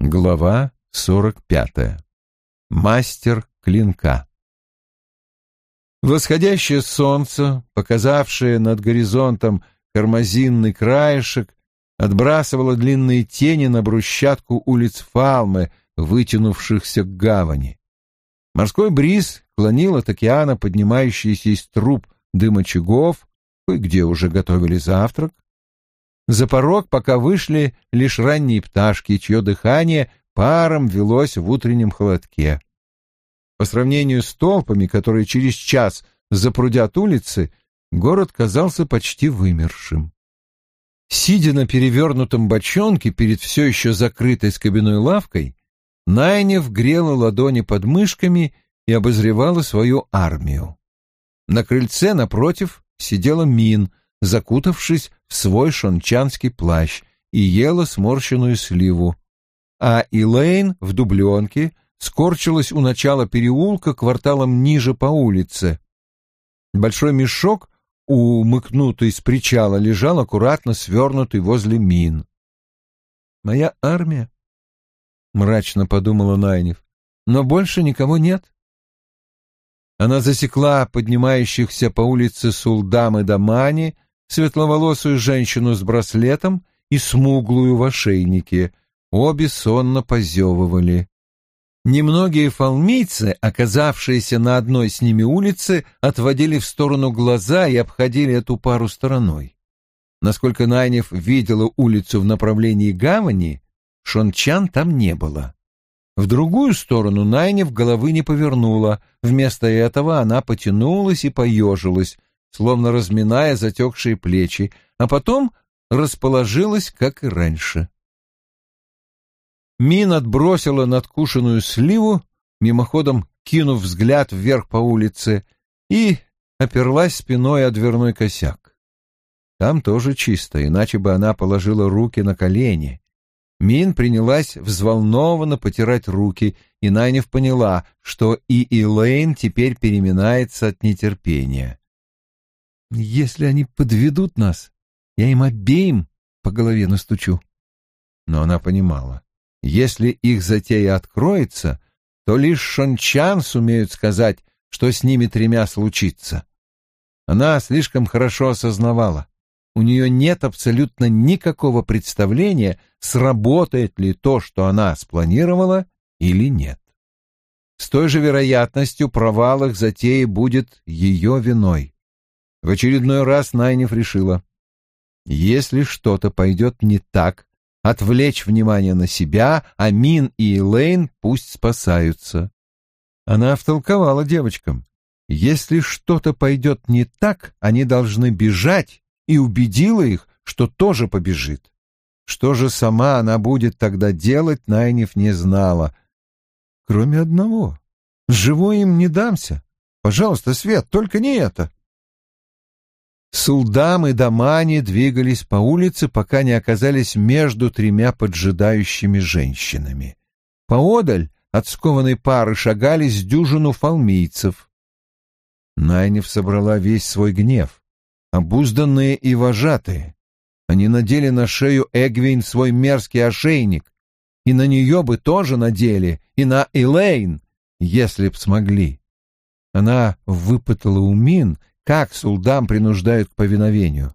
Глава 45. Мастер клинка. Восходящее солнце, показавшее над горизонтом кармазинный краешек, отбрасывало длинные тени на брусчатку улиц Фалмы, вытянувшихся к гавани. Морской бриз клонил от океана поднимающиеся из труб дым очагов, кое-где уже готовили завтрак, за порог пока вышли лишь ранние пташки, чье дыхание паром велось в утреннем холодке. По сравнению с толпами, которые через час запрудят улицы, город казался почти вымершим. Сидя на перевернутом бочонке перед все еще закрытой скобяной лавкой, Найнев грела ладони под мышками и обозревала свою армию. На крыльце напротив сидела Мин, закутавшись в свой шончанский плащ, и ела сморщенную сливу. А Илэйн в дубленке скорчилась у начала переулка кварталом ниже по улице. Большой мешок, умыкнутый с причала, лежал аккуратно свернутый возле мин. «Моя армия?» — мрачно подумала Найнев. «Но больше никого нет». Она засекла поднимающихся по улице Сулдам и Дамани, светловолосую женщину с браслетом и смуглую в ошейнике. Обе сонно позевывали. Немногие фалмийцы, оказавшиеся на одной с ними улице, отводили в сторону глаза и обходили эту пару стороной. Насколько Найнев видела улицу в направлении гавани, шончан там не было. В другую сторону Найнев головы не повернула, вместо этого она потянулась и поежилась, словно разминая затекшие плечи, а потом расположилась, как и раньше. Мин отбросила надкушенную сливу, мимоходом кинув взгляд вверх по улице, и оперлась спиной о дверной косяк. Там тоже чисто, иначе бы она положила руки на колени. Мин принялась взволнованно потирать руки, и Найнев поняла, что и Элейн теперь переминается от нетерпения. Если они подведут нас, я им обеим по голове настучу. Но она понимала, если их затея откроется, то лишь шончан сумеют сказать, что с ними тремя случится. Она слишком хорошо осознавала, у нее нет абсолютно никакого представления, сработает ли то, что она спланировала, или нет. С той же вероятностью провал их затеи будет ее виной. В очередной раз Найнев решила, если что-то пойдет не так, отвлечь внимание на себя, а Мин и Элейн пусть спасаются. Она втолковала девочкам, если что-то пойдет не так, они должны бежать, и убедила их, что тоже побежит. Что же сама она будет тогда делать, Найнев не знала. Кроме одного. Живой им не дамся. Пожалуйста, Свет, только не это. Сулдам и Дамани двигались по улице, пока не оказались между тремя поджидающими женщинами. Поодаль от скованной пары шагали с дюжину фалмийцев. Найнев собрала весь свой гнев. Обузданные и вожатые. Они надели на шею Эгвин свой мерзкий ошейник, и на нее бы тоже надели, и на Элейн, если б смогли. Она выпытала у Мин, как Сулдам принуждают к повиновению.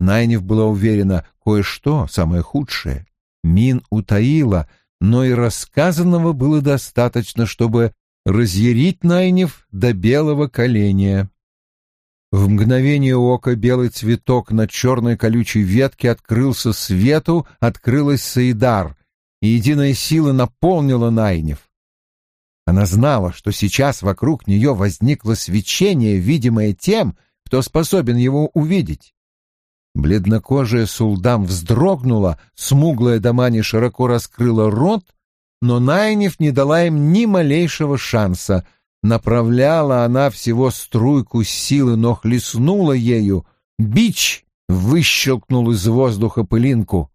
Найнев была уверена, кое-что, самое худшее, Мин утаила, но и рассказанного было достаточно, чтобы разъярить Найнев до белого коленя. В мгновение ока белый цветок на черной колючей ветке открылся свету, открылась Саидар, и единая сила наполнила Найнев. Она знала, что сейчас вокруг нее возникло свечение, видимое тем, кто способен его увидеть. Бледнокожая Сулдам вздрогнула, смуглая Дамани широко раскрыла рот, но Найнев не дала им ни малейшего шанса. Направляла она всего струйку силы, но хлестнула ею. Бич выщелкнул из воздуха пылинку.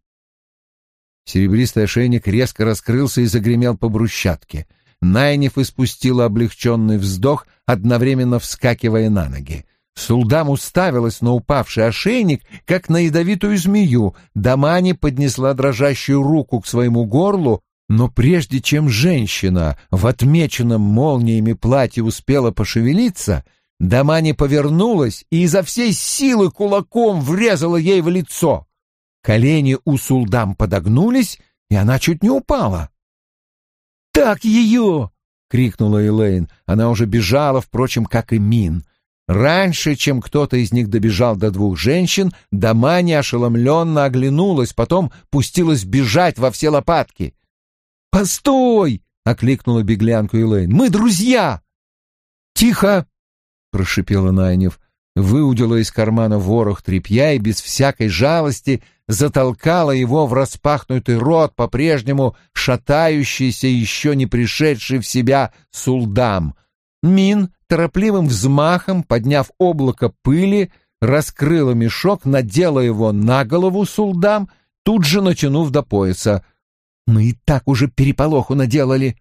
Серебристый ошейник резко раскрылся и загремел по брусчатке. Найниф испустила облегченный вздох, одновременно вскакивая на ноги. Сулдам уставилась на упавший ошейник, как на ядовитую змею. Дамани поднесла дрожащую руку к своему горлу, Но прежде чем женщина в отмеченном молниями платье успела пошевелиться, Дамани повернулась и изо всей силы кулаком врезала ей в лицо. Колени у Сулдам подогнулись, и она чуть не упала. «Так ее!» — крикнула Элейн. Она уже бежала, впрочем, как и Мин. Раньше, чем кто-то из них добежал до двух женщин, Дамани ошеломленно оглянулась, потом пустилась бежать во все лопатки. «Постой!» — окликнула беглянку Элейн. «Мы друзья!» «Тихо!» — прошипела Найнев. Выудила из кармана ворох тряпья и без всякой жалости затолкала его в распахнутый рот, по-прежнему шатающийся, еще не пришедший в себя сулдам. Мин торопливым взмахом, подняв облако пыли, раскрыла мешок, надела его на голову сулдам, тут же натянув до пояса — мы и так уже переполоху наделали.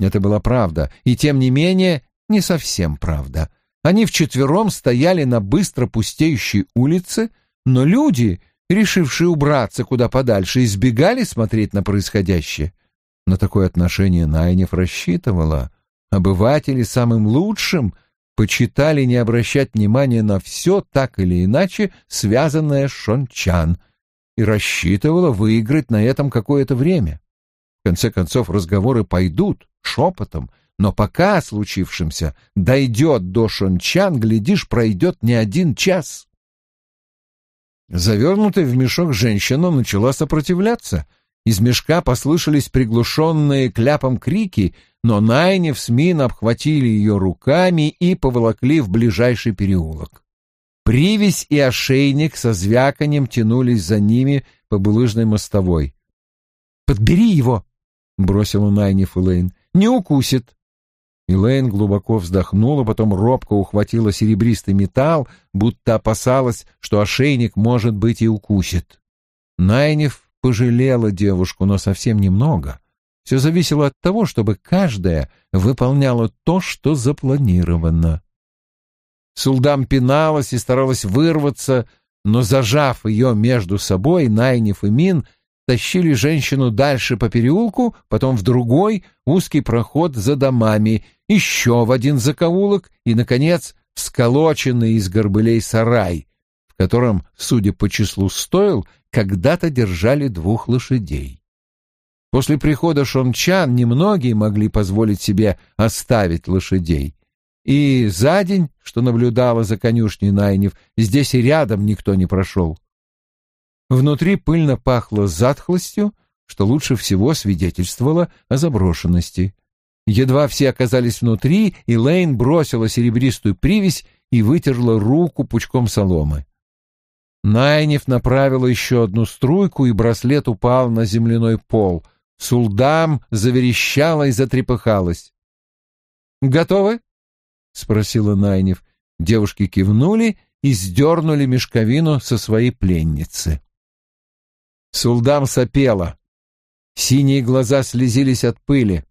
Это была правда, и тем не менее не совсем правда. Они вчетвером стояли на быстро пустеющей улице, но люди, решившие убраться куда подальше, избегали смотреть на происходящее. На такое отношение Найнев рассчитывала. Обыватели самым лучшим почитали не обращать внимания на все, так или иначе, связанное с Шончан — и рассчитывала выиграть на этом какое-то время. В конце концов, разговоры пойдут шепотом, но пока о случившемся дойдет до Шончан, глядишь, пройдет не один час. Завернутая в мешок женщина начала сопротивляться. Из мешка послышались приглушенные кляпом крики, но Найнев с Мин обхватили ее руками и поволокли в ближайший переулок. Привязь и ошейник со звяканием тянулись за ними по булыжной мостовой. «Подбери его!» — бросила Найниф Элейн. «Не укусит!» Элейн глубоко вздохнула, потом робко ухватила серебристый металл, будто опасалась, что ошейник, может быть, и укусит. Найниф пожалела девушку, но совсем немного. Все зависело от того, чтобы каждая выполняла то, что запланировано. Сулдам пиналась и старалась вырваться, но, зажав ее между собой, Найниф и Мин тащили женщину дальше по переулку, потом в другой узкий проход за домами, еще в один закоулок и, наконец, сколоченный из горбылей сарай, в котором, судя по числу стоил, когда-то держали двух лошадей. После прихода Шончан немногие могли позволить себе оставить лошадей. И за день, что наблюдала за конюшней Найнев, здесь и рядом никто не прошел. Внутри пыльно пахло затхлостью, что лучше всего свидетельствовало о заброшенности. Едва все оказались внутри, и Лейн бросила серебристую привязь и вытерла руку пучком соломы. Найнев направила еще одну струйку, и браслет упал на земляной пол. Сулдам заверещала и затрепыхалась. «Готовы?» — спросила Найнев. Девушки кивнули и сдернули мешковину со своей пленницы. Сулдам сопела. Синие глаза слезились от пыли.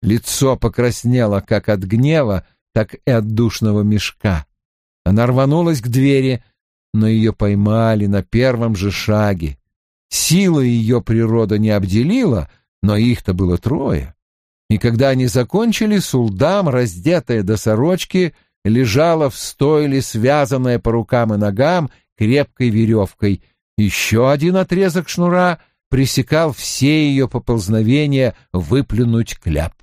Лицо покраснело как от гнева, так и от душного мешка. Она рванулась к двери, но ее поймали на первом же шаге. Сила ее природа не обделила, но их-то было трое. И когда они закончили, Сулдам, раздетая до сорочки, лежала в стойле, связанная по рукам и ногам крепкой веревкой. Еще один отрезок шнура пресекал все ее поползновения выплюнуть кляп.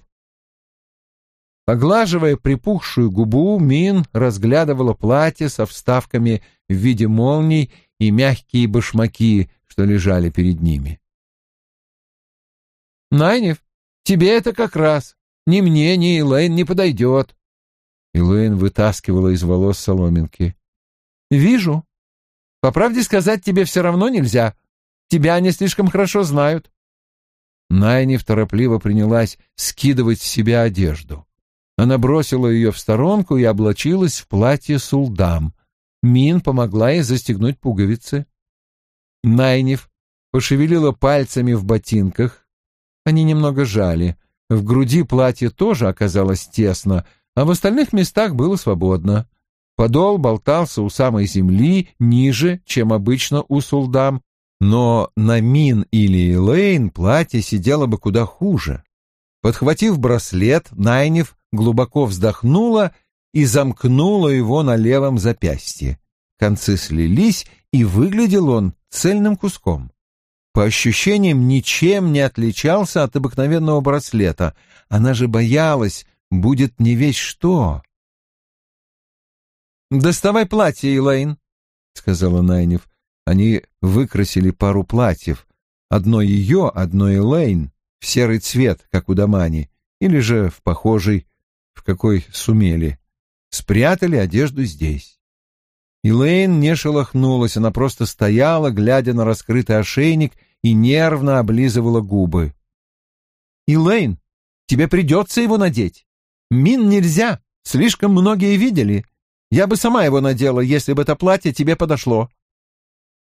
Поглаживая припухшую губу, Мин разглядывала платье со вставками в виде молний и мягкие башмаки, что лежали перед ними. «Найнев, Тебе это как раз. Ни мне, ни Элейн не подойдет. Элейн вытаскивала из волос соломинки. Вижу. По правде сказать, тебе все равно нельзя. Тебя они слишком хорошо знают. Найниф торопливо принялась скидывать с себя одежду. Она бросила ее в сторонку и облачилась в платье сулдам. Мин помогла ей застегнуть пуговицы. Найниф пошевелила пальцами в ботинках, они немного жали. В груди платье тоже оказалось тесно, а в остальных местах было свободно. Подол болтался у самой земли, ниже, чем обычно у сулдам, Но на Мин или Элейн платье сидело бы куда хуже. Подхватив браслет, Найнев глубоко вздохнула и замкнула его на левом запястье. Концы слились, и выглядел он цельным куском. По ощущениям, ничем не отличался от обыкновенного браслета. Она же боялась, будет не весь что. «Доставай платье, Элейн», — сказала Найнев. Они выкрасили пару платьев. Одно ее, одно Элейн, в серый цвет, как у Дамани, или же в похожий, в какой сумели. Спрятали одежду здесь. Элейн не шелохнулась, она просто стояла, глядя на раскрытый ошейник и нервно облизывала губы. «Элейн, тебе придется его надеть. Мин нельзя, слишком многие видели. Я бы сама его надела, если бы это платье тебе подошло».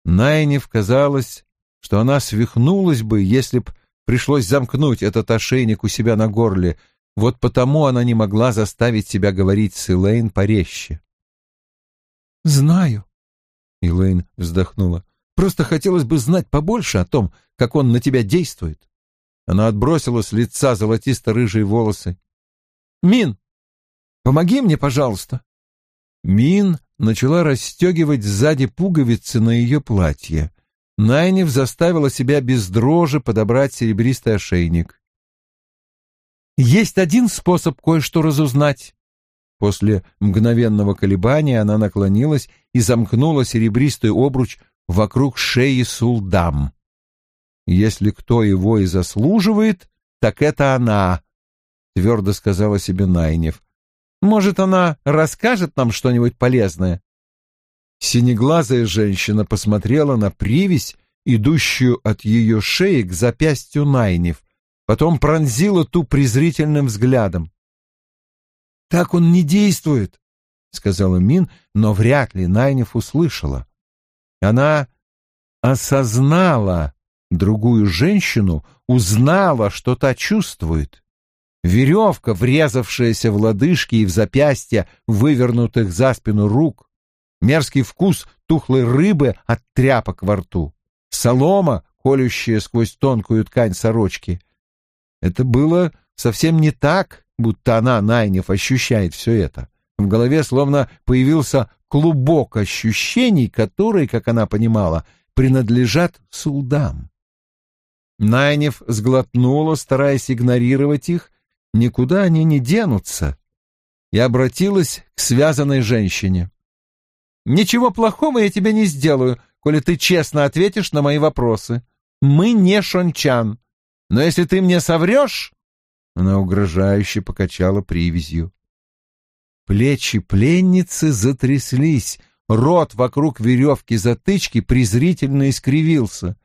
Найнев казалось, что она свихнулась бы, если б пришлось замкнуть этот ошейник у себя на горле, вот потому она не могла заставить себя говорить с Элейн порезче. «Знаю», — Элейн вздохнула. «Просто хотелось бы знать побольше о том, как он на тебя действует». Она отбросила с лица золотисто-рыжие волосы. «Мин, помоги мне, пожалуйста». Мин начала расстегивать сзади пуговицы на ее платье. Найнев заставила себя без дрожи подобрать серебристый ошейник. «Есть один способ кое-что разузнать». После мгновенного колебания она наклонилась и замкнула серебристый обруч вокруг шеи Сулдам. «Если кто его и заслуживает, так это она», — твердо сказала себе Найнев. Может, она расскажет нам что-нибудь полезное?» Синеглазая женщина посмотрела на привязь, идущую от ее шеи к запястью Найнев, потом пронзила ту презрительным взглядом. «Так он не действует», — сказала Мин, но вряд ли Найнев услышала. Она осознала другую женщину, узнала, что та чувствует. Веревка, врезавшаяся в лодыжки и в запястья, вывернутых за спину рук, мерзкий вкус тухлой рыбы от тряпок во рту, солома, колющая сквозь тонкую ткань сорочки. Это было совсем не так, будто она, Найнев, ощущает все это. В голове словно появился клубок ощущений, которые, как она понимала, принадлежат сулдам. Найнев сглотнула, стараясь игнорировать их, никуда они не денутся, и обратилась к связанной женщине. «Ничего плохого я тебе не сделаю, коли ты честно ответишь на мои вопросы. Мы не шончан, но если ты мне соврешь...» Она угрожающе покачала привязью. Плечи пленницы затряслись, рот вокруг веревки затычки презрительно искривился.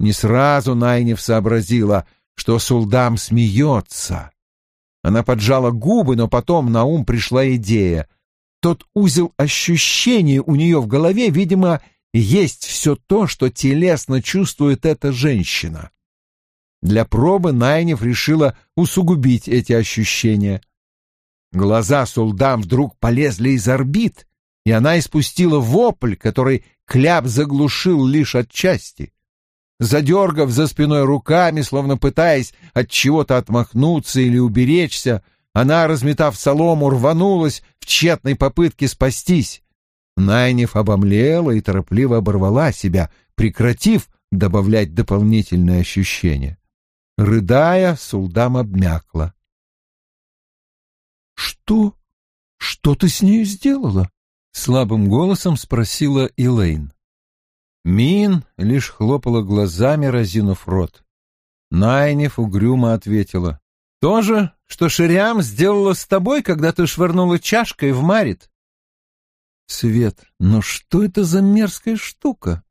Не сразу Найнев сообразила, что Сулдам смеется. Она поджала губы, но потом на ум пришла идея. Тот узел ощущений у нее в голове, видимо, есть все то, что телесно чувствует эта женщина. Для пробы Найнев решила усугубить эти ощущения. Глаза Сулдам вдруг полезли из орбит, и она испустила вопль, который кляп заглушил лишь отчасти задергав за спиной руками, словно пытаясь от чего-то отмахнуться или уберечься, она, разметав солому, рванулась в тщетной попытке спастись. Найнев обомлела и торопливо оборвала себя, прекратив добавлять дополнительные ощущения. Рыдая, Сулдам обмякла. «Что? Что ты с ней сделала?» — слабым голосом спросила Элейн. Мин лишь хлопала глазами, разинув рот. Найнев угрюмо ответила. «То же, что Шириам сделала с тобой, когда ты швырнула чашкой в Марит». «Свет, но что это за мерзкая штука?»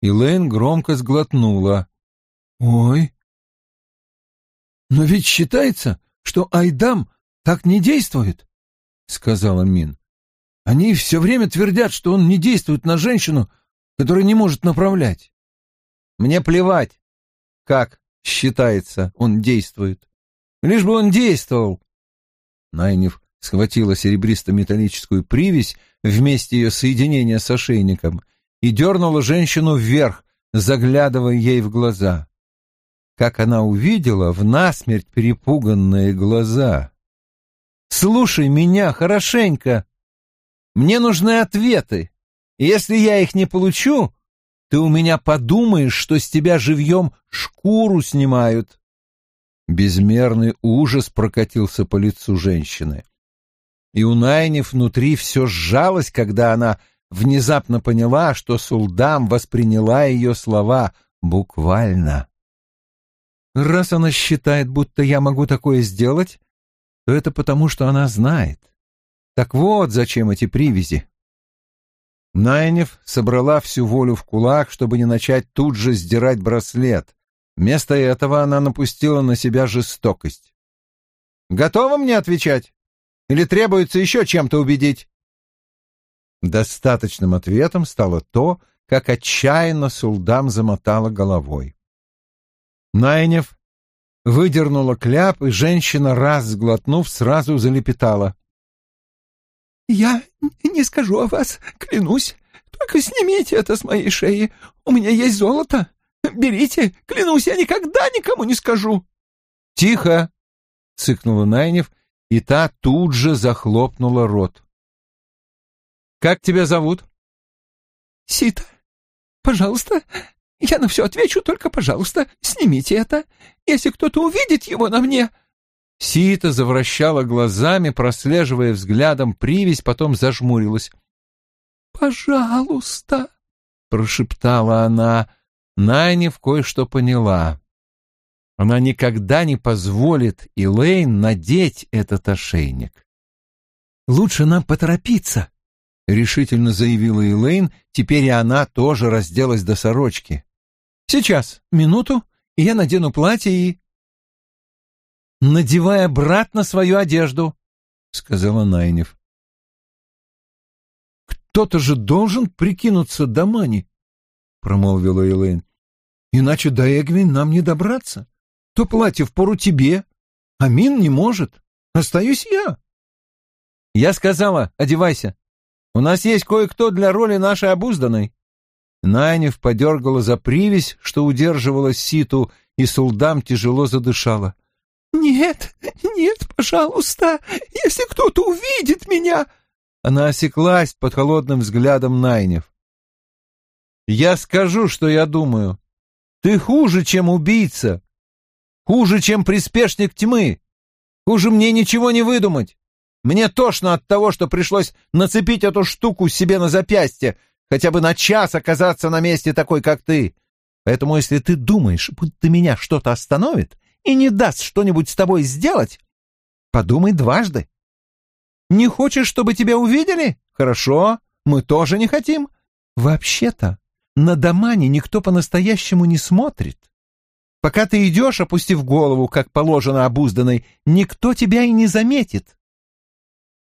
Илэйн громко сглотнула. «Ой, но ведь считается, что Айдам так не действует», — сказала Мин. «Они все время твердят, что он не действует на женщину, который не может направлять. Мне плевать, как считается он действует. Лишь бы он действовал. Найнев схватила серебристо-металлическую привязь вместе ее соединения с ошейником и дернула женщину вверх, заглядывая ей в глаза. Как она увидела в насмерть перепуганные глаза. «Слушай меня хорошенько. Мне нужны ответы. Если я их не получу, ты у меня подумаешь, что с тебя живьем шкуру снимают». Безмерный ужас прокатился по лицу женщины. И у Найни внутри все сжалось, когда она внезапно поняла, что Сулдам восприняла ее слова буквально. «Раз она считает, будто я могу такое сделать, то это потому, что она знает. Так вот, зачем эти привязи?» Найнев собрала всю волю в кулак, чтобы не начать тут же сдирать браслет. Вместо этого она напустила на себя жестокость. «Готова мне отвечать? Или требуется еще чем-то убедить?» Достаточным ответом стало то, как отчаянно Сулдам замотала головой. Найнев выдернула кляп, и женщина, раз сглотнув, сразу залепетала. «Я не скажу о вас, клянусь. Только снимите это с моей шеи. У меня есть золото. Берите, клянусь, я никогда никому не скажу». «Тихо!» — цыкнула Найнев, и та тут же захлопнула рот. Как тебя зовут? Сита. Пожалуйста, я на все отвечу, только, пожалуйста, снимите это. Если кто-то увидит его на мне...» Сита завращала глазами, прослеживая взглядом привязь, потом зажмурилась. «Пожалуйста», — прошептала она. Найнев кое-что поняла. Она никогда не позволит Элейн надеть этот ошейник. «Лучше нам поторопиться», — решительно заявила Элейн, теперь и она тоже разделась до сорочки. «Сейчас, минуту, и я надену платье и...» «Надевай обратно свою одежду», — сказала Найнев. «Кто-то же должен прикинуться до Мани», — промолвила Элейн. «Иначе до Эгвин нам не добраться. То платье впору тебе, а Мин не может. Остаюсь я». «Я сказала, одевайся», у нас есть кое-кто для роли нашей обузданной». Найнев подергала за привязь, что удерживала ситу, и Сулдам тяжело задышала. «Нет, нет, пожалуйста, если кто-то увидит меня...» Она осеклась под холодным взглядом Найнев. «Я скажу, что я думаю. Ты хуже, чем убийца. Хуже, чем приспешник тьмы. Хуже мне ничего не выдумать. Мне тошно от того, что пришлось нацепить эту штуку себе на запястье, хотя бы на час оказаться на месте такой, как ты. Поэтому если ты думаешь, будто меня что-то остановит и не даст что-нибудь с тобой сделать, подумай дважды. Не хочешь, чтобы тебя увидели? Хорошо, мы тоже не хотим. Вообще-то на Домане никто по-настоящему не смотрит. Пока ты идешь, опустив голову, как положено обузданной, никто тебя и не заметит.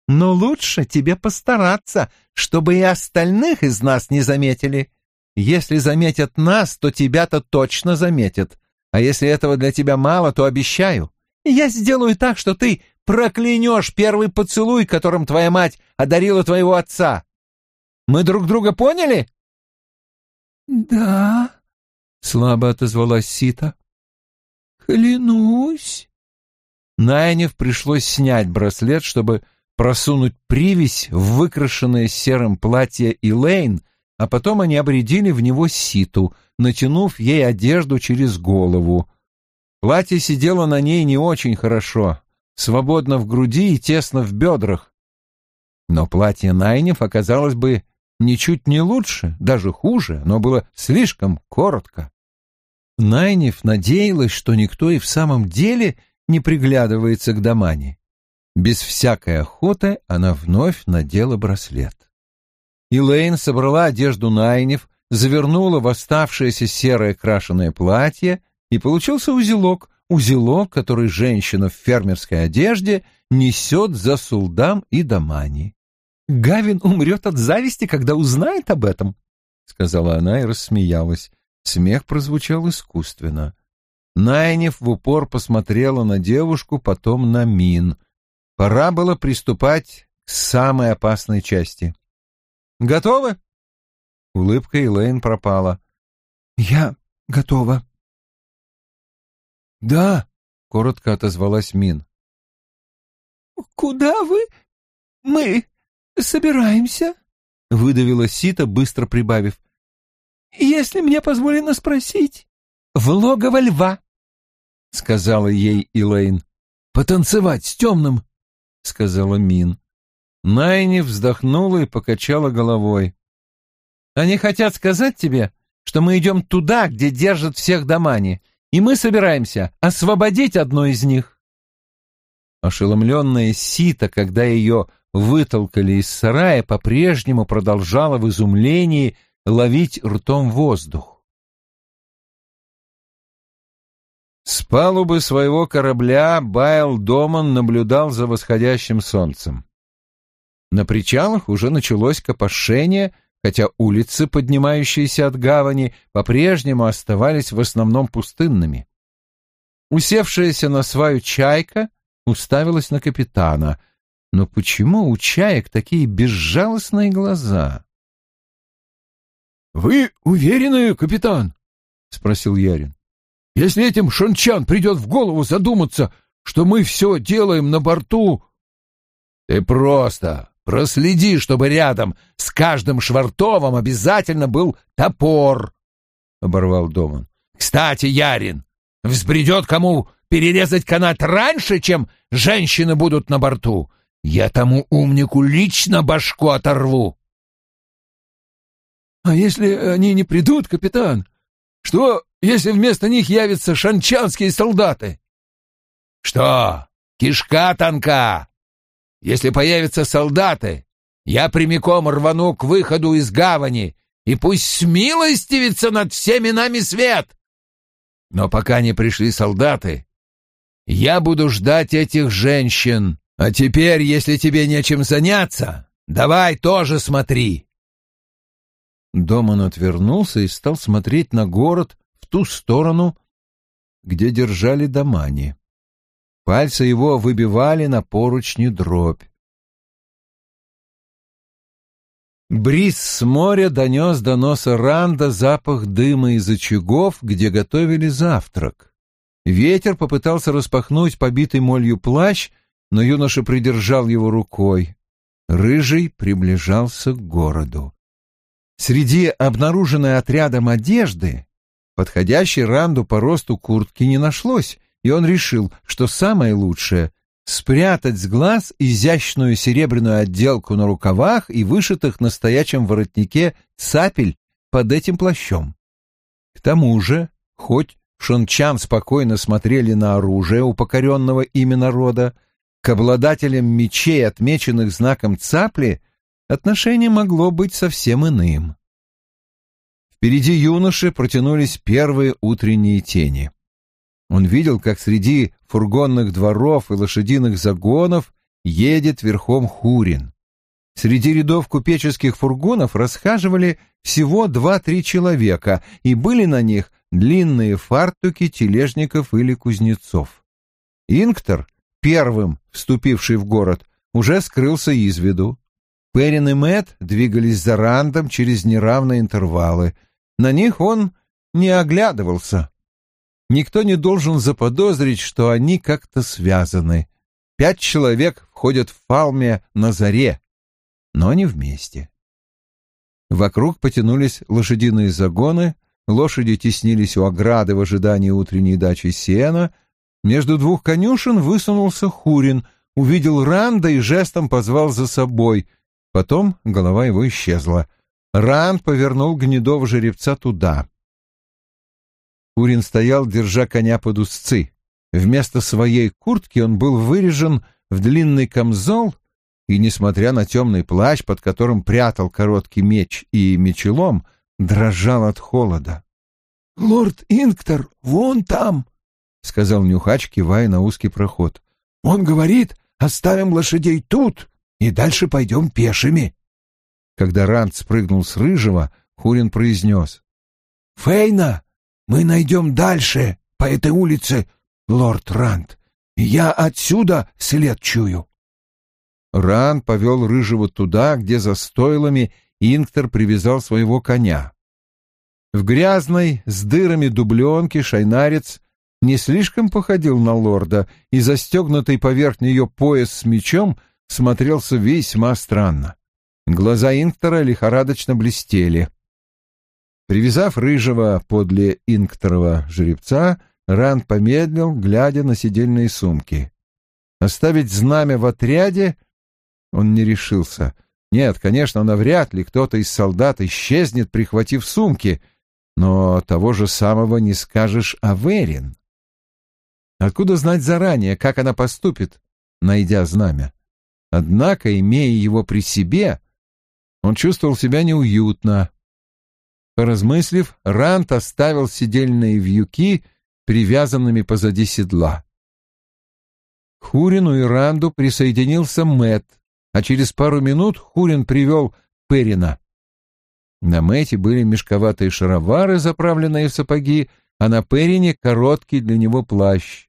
Но лучше тебе постараться, чтобы и остальных из нас не заметили. Если заметят нас, то тебя-то точно заметят. А если этого для тебя мало, то обещаю, я сделаю так, что ты проклянешь первый поцелуй, которым твоя мать одарила твоего отца. Мы друг друга поняли? Да, слабо отозвалась Сита. Клянусь. Найнев пришлось снять браслет, чтобы просунуть привязь в выкрашенное серым платье Элейн, а потом они обредили в него ситу, натянув ей одежду через голову. Платье сидело на ней не очень хорошо, свободно в груди и тесно в бедрах. Но платье Найнев оказалось бы ничуть не лучше, даже хуже, но было слишком коротко. Найнев надеялась, что никто и в самом деле не приглядывается к Дамане. Без всякой охоты она вновь надела браслет. Илэйн собрала одежду Найнев, завернула в оставшееся серое крашеное платье, и получился узелок, узелок, который женщина в фермерской одежде несет за Сулдам и Дамани. «Гавин умрет от зависти, когда узнает об этом», — сказала она и рассмеялась. Смех прозвучал искусственно. Найнев в упор посмотрела на девушку, потом на Мин — Пора было приступать к самой опасной части. «Готовы?» Улыбка Элейн пропала. «Я готова». «Да», — коротко отозвалась Мин. «Куда вы? Мы собираемся?» — выдавила Сита, быстро прибавив. «Если мне позволено спросить, в логово льва», — сказала ей Элейн. «Потанцевать с темным», — сказала Мин. Найни вздохнула и покачала головой. «Они хотят сказать тебе, что мы идем туда, где держат всех домани, и мы собираемся освободить одну из них». Ошеломленная Сита, когда ее вытолкали из сарая, по-прежнему продолжала в изумлении ловить ртом воздух. С палубы своего корабля Байл Доман наблюдал за восходящим солнцем. На причалах уже началось копошение, хотя улицы, поднимающиеся от гавани, по-прежнему оставались в основном пустынными. Усевшаяся на сваю чайка уставилась на капитана. Но почему у чаек такие безжалостные глаза? — Вы уверены, капитан? — спросил Ярин. — Если этим шончан придет в голову задуматься, что мы все делаем на борту... — Ты просто проследи, чтобы рядом с каждым швартовым обязательно был топор, — оборвал Доман. — Кстати, Ярин, взбредет кому перерезать канат раньше, чем женщины будут на борту, я тому умнику лично башку оторву. — А если они не придут, капитан? Что, если вместо них явятся шанчанские солдаты? — Что, кишка тонка? Если появятся солдаты, я прямиком рвану к выходу из гавани, и пусть смилостивится над всеми нами свет. Но пока не пришли солдаты, я буду ждать этих женщин. А теперь, если тебе нечем заняться, давай тоже смотри. Доман отвернулся и стал смотреть на город в ту сторону, где держали домани. Пальцы его выбивали на поручни дробь. Бриз с моря донес до носа Ранда запах дыма из очагов, где готовили завтрак. Ветер попытался распахнуть побитый молью плащ, но юноша придержал его рукой. Рыжий приближался к городу. Среди обнаруженной отрядом одежды подходящей Ранду по росту куртки не нашлось, и он решил, что самое лучшее — спрятать с глаз изящную серебряную отделку на рукавах и вышитых на стоячем воротнике цапель под этим плащом. К тому же, хоть Шунчан спокойно смотрели на оружие у покоренного ими народа, к обладателям мечей, отмеченных знаком цапли, отношение могло быть совсем иным. Впереди юноши протянулись первые утренние тени. Он видел, как среди фургонных дворов и лошадиных загонов едет верхом Хурин. Среди рядов купеческих фургонов расхаживали всего два-три человека, и были на них длинные фартуки тележников или кузнецов. Инктор, первым вступивший в город, уже скрылся из виду. Перин и Мэтт двигались за Рандом через неравные интервалы. На них он не оглядывался. Никто не должен заподозрить, что они как-то связаны. Пять человек входят в Фалме на заре, но не вместе. Вокруг потянулись лошадиные загоны, Лошади теснились у ограды в ожидании утренней дачи сена. Между двух конюшен высунулся Хурин, увидел Ранда и жестом позвал за собой. Потом голова его исчезла. Ранд повернул гнедого жеребца туда. Хурин стоял, держа коня под узцы. Вместо своей куртки он был вырежен в длинный камзол, и, несмотря на темный плащ, под которым прятал короткий меч и мечелом, — дрожал от холода. — Лорд Инктор вон там, — сказал Нюхач, кивая на узкий проход. — Он говорит, оставим лошадей тут и дальше пойдем пешими. Когда Ранд спрыгнул с рыжего, Хурин произнес. — Фейна, мы найдем дальше, по этой улице, лорд Ранд. Я отсюда след чую. Ран повел рыжего туда, где за стойлами Инктор привязал своего коня. В грязной, с дырами дубленке шайнарец не слишком походил на лорда, и застегнутый поверх нее пояс с мечом смотрелся весьма странно. Глаза Инктора лихорадочно блестели. Привязав рыжего подле Инкторова жеребца, Ранд помедлил, глядя на сидельные сумки. Оставить знамя в отряде он не решился. Нет, конечно, навряд ли кто-то из солдат исчезнет, прихватив сумки, но того же самого не скажешь о Верин. Откуда знать заранее, как она поступит, найдя знамя? Однако, имея его при себе, он чувствовал себя неуютно. Поразмыслив, Рант оставил сидельные вьюки привязанными позади седла. К Хурину и Ранду присоединился Мэт, а через пару минут Хурин привел Перина. На Мэте были мешковатые шаровары, заправленные в сапоги, а на Перине короткий для него плащ.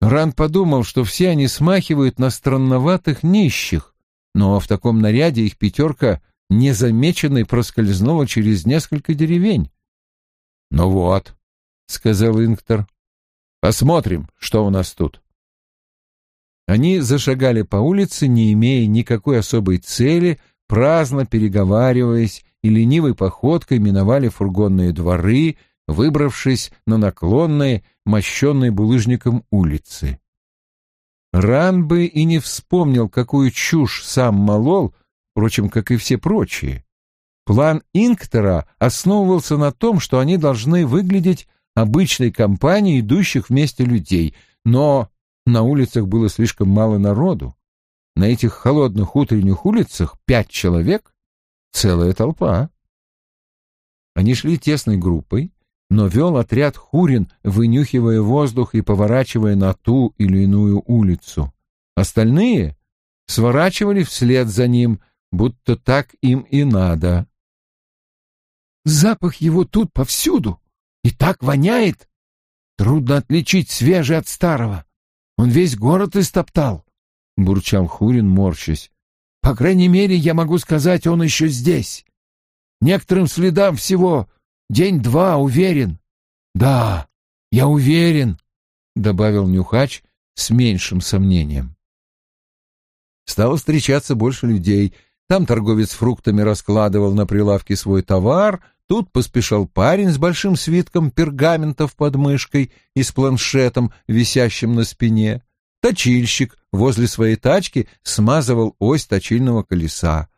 Ран подумал, что все они смахивают на странноватых нищих, но в таком наряде их пятерка незамеченной проскользнула через несколько деревень. «Ну вот», — сказал Инктор, — «посмотрим, что у нас тут». Они зашагали по улице, не имея никакой особой цели, праздно переговариваясь и ленивой походкой миновали фургонные дворы, выбравшись на наклонные, мощенные булыжником улицы. Ран бы и не вспомнил, какую чушь сам молол, впрочем, как и все прочие. План Инктора основывался на том, что они должны выглядеть обычной компанией идущих вместе людей, но на улицах было слишком мало народу. На этих холодных утренних улицах пять человек — целая толпа. Они шли тесной группой, но вел отряд Хурин, вынюхивая воздух и поворачивая на ту или иную улицу. Остальные сворачивали вслед за ним, будто так им и надо. «Запах его тут повсюду, и так воняет! Трудно отличить свежий от старого. Он весь город истоптал», — бурчал Хурин, морщась. «По крайней мере, я могу сказать, он еще здесь. Некоторым следам всего День-два, уверен. Да, я уверен, добавил Нюхач с меньшим сомнением. Стало встречаться больше людей. Там торговец фруктами раскладывал на прилавке свой товар, тут поспешал парень с большим свитком пергаментов под мышкой и с планшетом, висящим на спине. Точильщик возле своей тачки смазывал ось точильного колеса.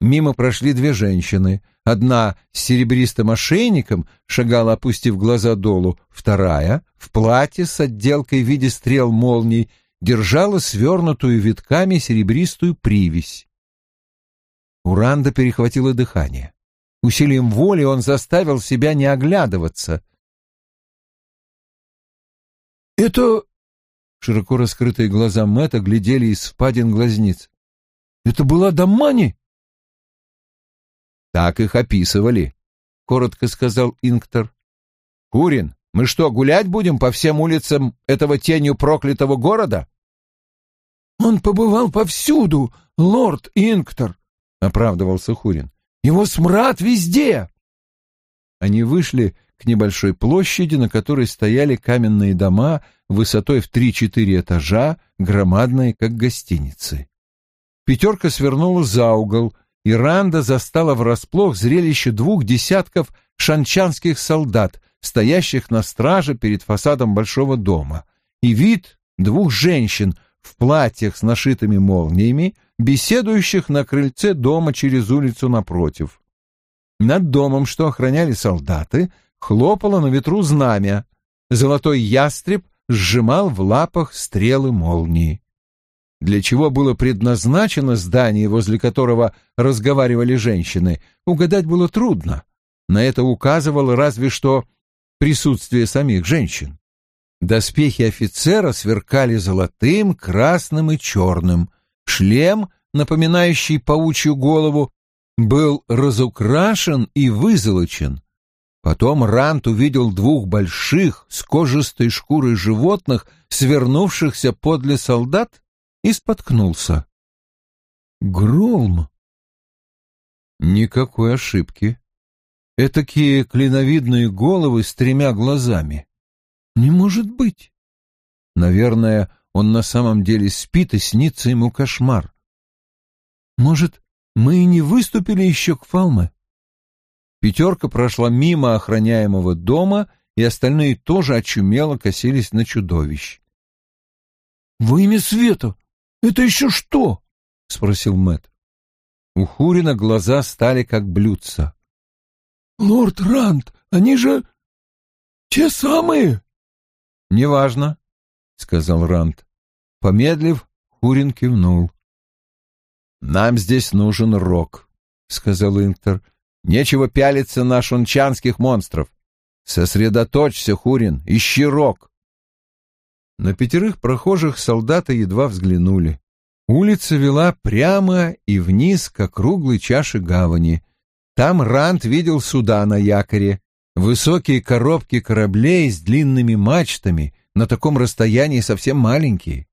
Мимо прошли две женщины. Одна с серебристым ошейником шагала, опустив глаза долу, вторая, в платье с отделкой в виде стрел молний, держала свернутую витками серебристую привязь. Уранда перехватила дыхание. Усилием воли он заставил себя не оглядываться. «Это...» — широко раскрытые глаза Мэтта глядели из впадин глазниц. «Это была Даммани?» Так их описывали, — коротко сказал Инктор. — Курин, мы что, гулять будем по всем улицам этого тенью проклятого города? — Он побывал повсюду, лорд Инктор, — оправдывался Хурин. — Его смрад везде. Они вышли к небольшой площади, на которой стояли каменные дома высотой в три-четыре этажа, громадные, как гостиницы. Пятерка свернула за угол, и Ранда застала врасплох зрелище двух десятков шанчанских солдат, стоящих на страже перед фасадом большого дома, и вид двух женщин в платьях с нашитыми молниями, беседующих на крыльце дома через улицу напротив. Над домом, что охраняли солдаты, хлопало на ветру знамя. Золотой ястреб сжимал в лапах стрелы молнии. Для чего было предназначено здание, возле которого разговаривали женщины, угадать было трудно. На это указывало разве что присутствие самих женщин. Доспехи офицера сверкали золотым, красным и черным. Шлем, напоминающий паучью голову, был разукрашен и вызолочен. Потом Рант увидел двух больших, с кожистой шкурой животных, свернувшихся подле солдат и споткнулся. Гролм. Никакой ошибки. этакие клиновидные головы с тремя глазами. Не может быть. Наверное, он на самом деле спит и снится ему кошмар. Может, мы и не выступили еще к Фалме? Пятерка прошла мимо охраняемого дома, и остальные тоже очумело косились на чудовищ. «Во имя света! Это еще что?» — спросил Мэт. У Хурина глаза стали как блюдца. «Лорд Ранд, они же те самые!» «Неважно», — сказал Ранд. Помедлив, Хурин кивнул. «Нам здесь нужен рок», — сказал Инктор. «Нечего пялиться на шунчанских монстров. Сосредоточься, Хурин, ищи рок». На пятерых прохожих солдаты едва взглянули. Улица вела прямо и вниз к округлой чаше гавани. Там Рант видел суда на якоре, высокие коробки кораблей с длинными мачтами, на таком расстоянии совсем маленькие.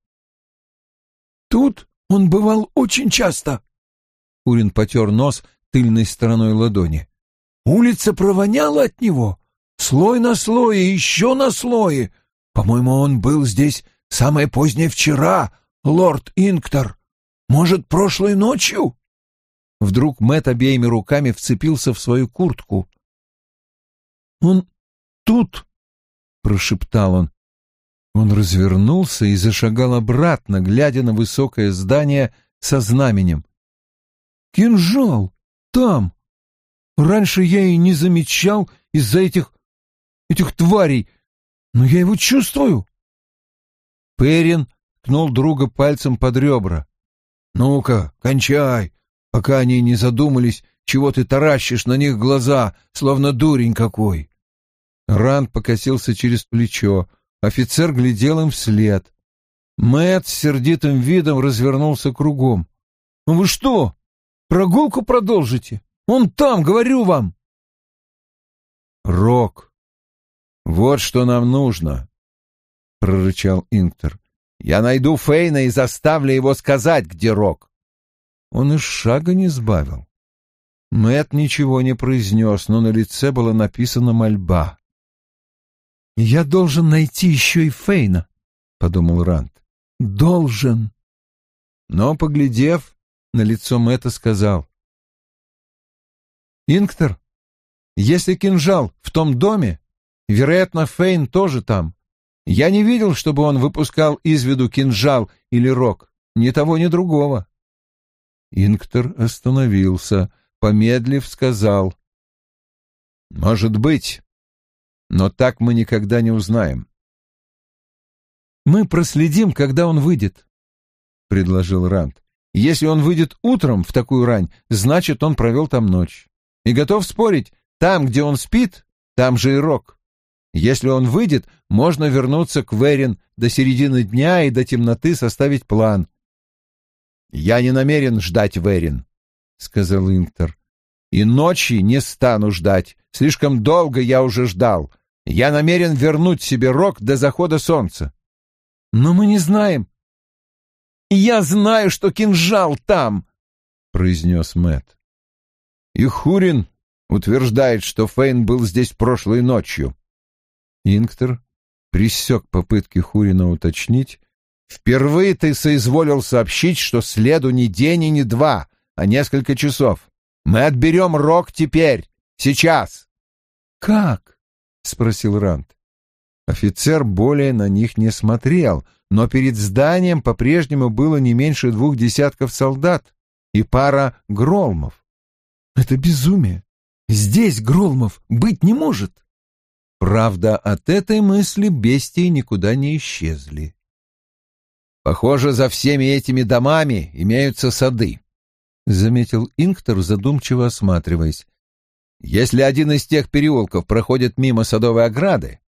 «Тут он бывал очень часто». Урин потер нос тыльной стороной ладони. «Улица провоняла от него. Слой на слое, еще на слое. По-моему, он был здесь самое позднее вчера, лорд Инктор. Может, прошлой ночью?» Вдруг Мэт обеими руками вцепился в свою куртку. «Он тут!» — прошептал он. Он развернулся и зашагал обратно, глядя на высокое здание со знаменем. «Кинжал! Там! Раньше я и не замечал из-за этих... этих тварей, но я его чувствую!» Перин ткнул друга пальцем под ребра. «Ну-ка, кончай, пока они не задумались, чего ты таращишь на них глаза, словно дурень какой!» Ранд покосился через плечо. Офицер глядел им вслед. Мэт с сердитым видом развернулся кругом. «Ну вы что, прогулку продолжите? Он там, говорю вам!» «Рок, вот что нам нужно!» — прорычал Инктор. «Я найду Фейна и заставлю его сказать, где Рок!» Он и шага не сбавил. Мэт ничего не произнес, но на лице была написана мольба. «Я должен найти еще и Фейна», — подумал Рант. «Должен». Но, поглядев, на лицо Мэтта сказал. «Инктор, если кинжал в том доме, вероятно, Фейн тоже там. Я не видел, чтобы он выпускал из виду кинжал или рог, ни того, ни другого». Инктор остановился, помедлив, сказал. «Может быть, но так мы никогда не узнаем. «Мы проследим, когда он выйдет», — предложил Ранд. «Если он выйдет утром в такую рань, значит, он провел там ночь. И готов спорить, там, где он спит, там же и Рок. Если он выйдет, можно вернуться к Верин до середины дня и до темноты составить план». «Я не намерен ждать Верин», — сказал Инктор. «И ночи не стану ждать. Слишком долго я уже ждал. Я намерен вернуть себе рог до захода солнца. Но мы не знаем. Я знаю, что кинжал там, произнес Мэт. И Хурин утверждает, что Фейн был здесь прошлой ночью. Инктор пресек попытки Хурина уточнить. Впервые ты соизволил сообщить, что следу не день и не два, а несколько часов. Мы отберем рог теперь, сейчас. Как? — спросил Рант. Офицер более на них не смотрел, но перед зданием по-прежнему было не меньше двух десятков солдат и пара гролмов. «Это безумие! Здесь гролмов быть не может!» Правда, от этой мысли бестии никуда не исчезли. «Похоже, за всеми этими домами имеются сады», — заметил Инктор, задумчиво осматриваясь. Если один из тех переулков проходит мимо садовой ограды,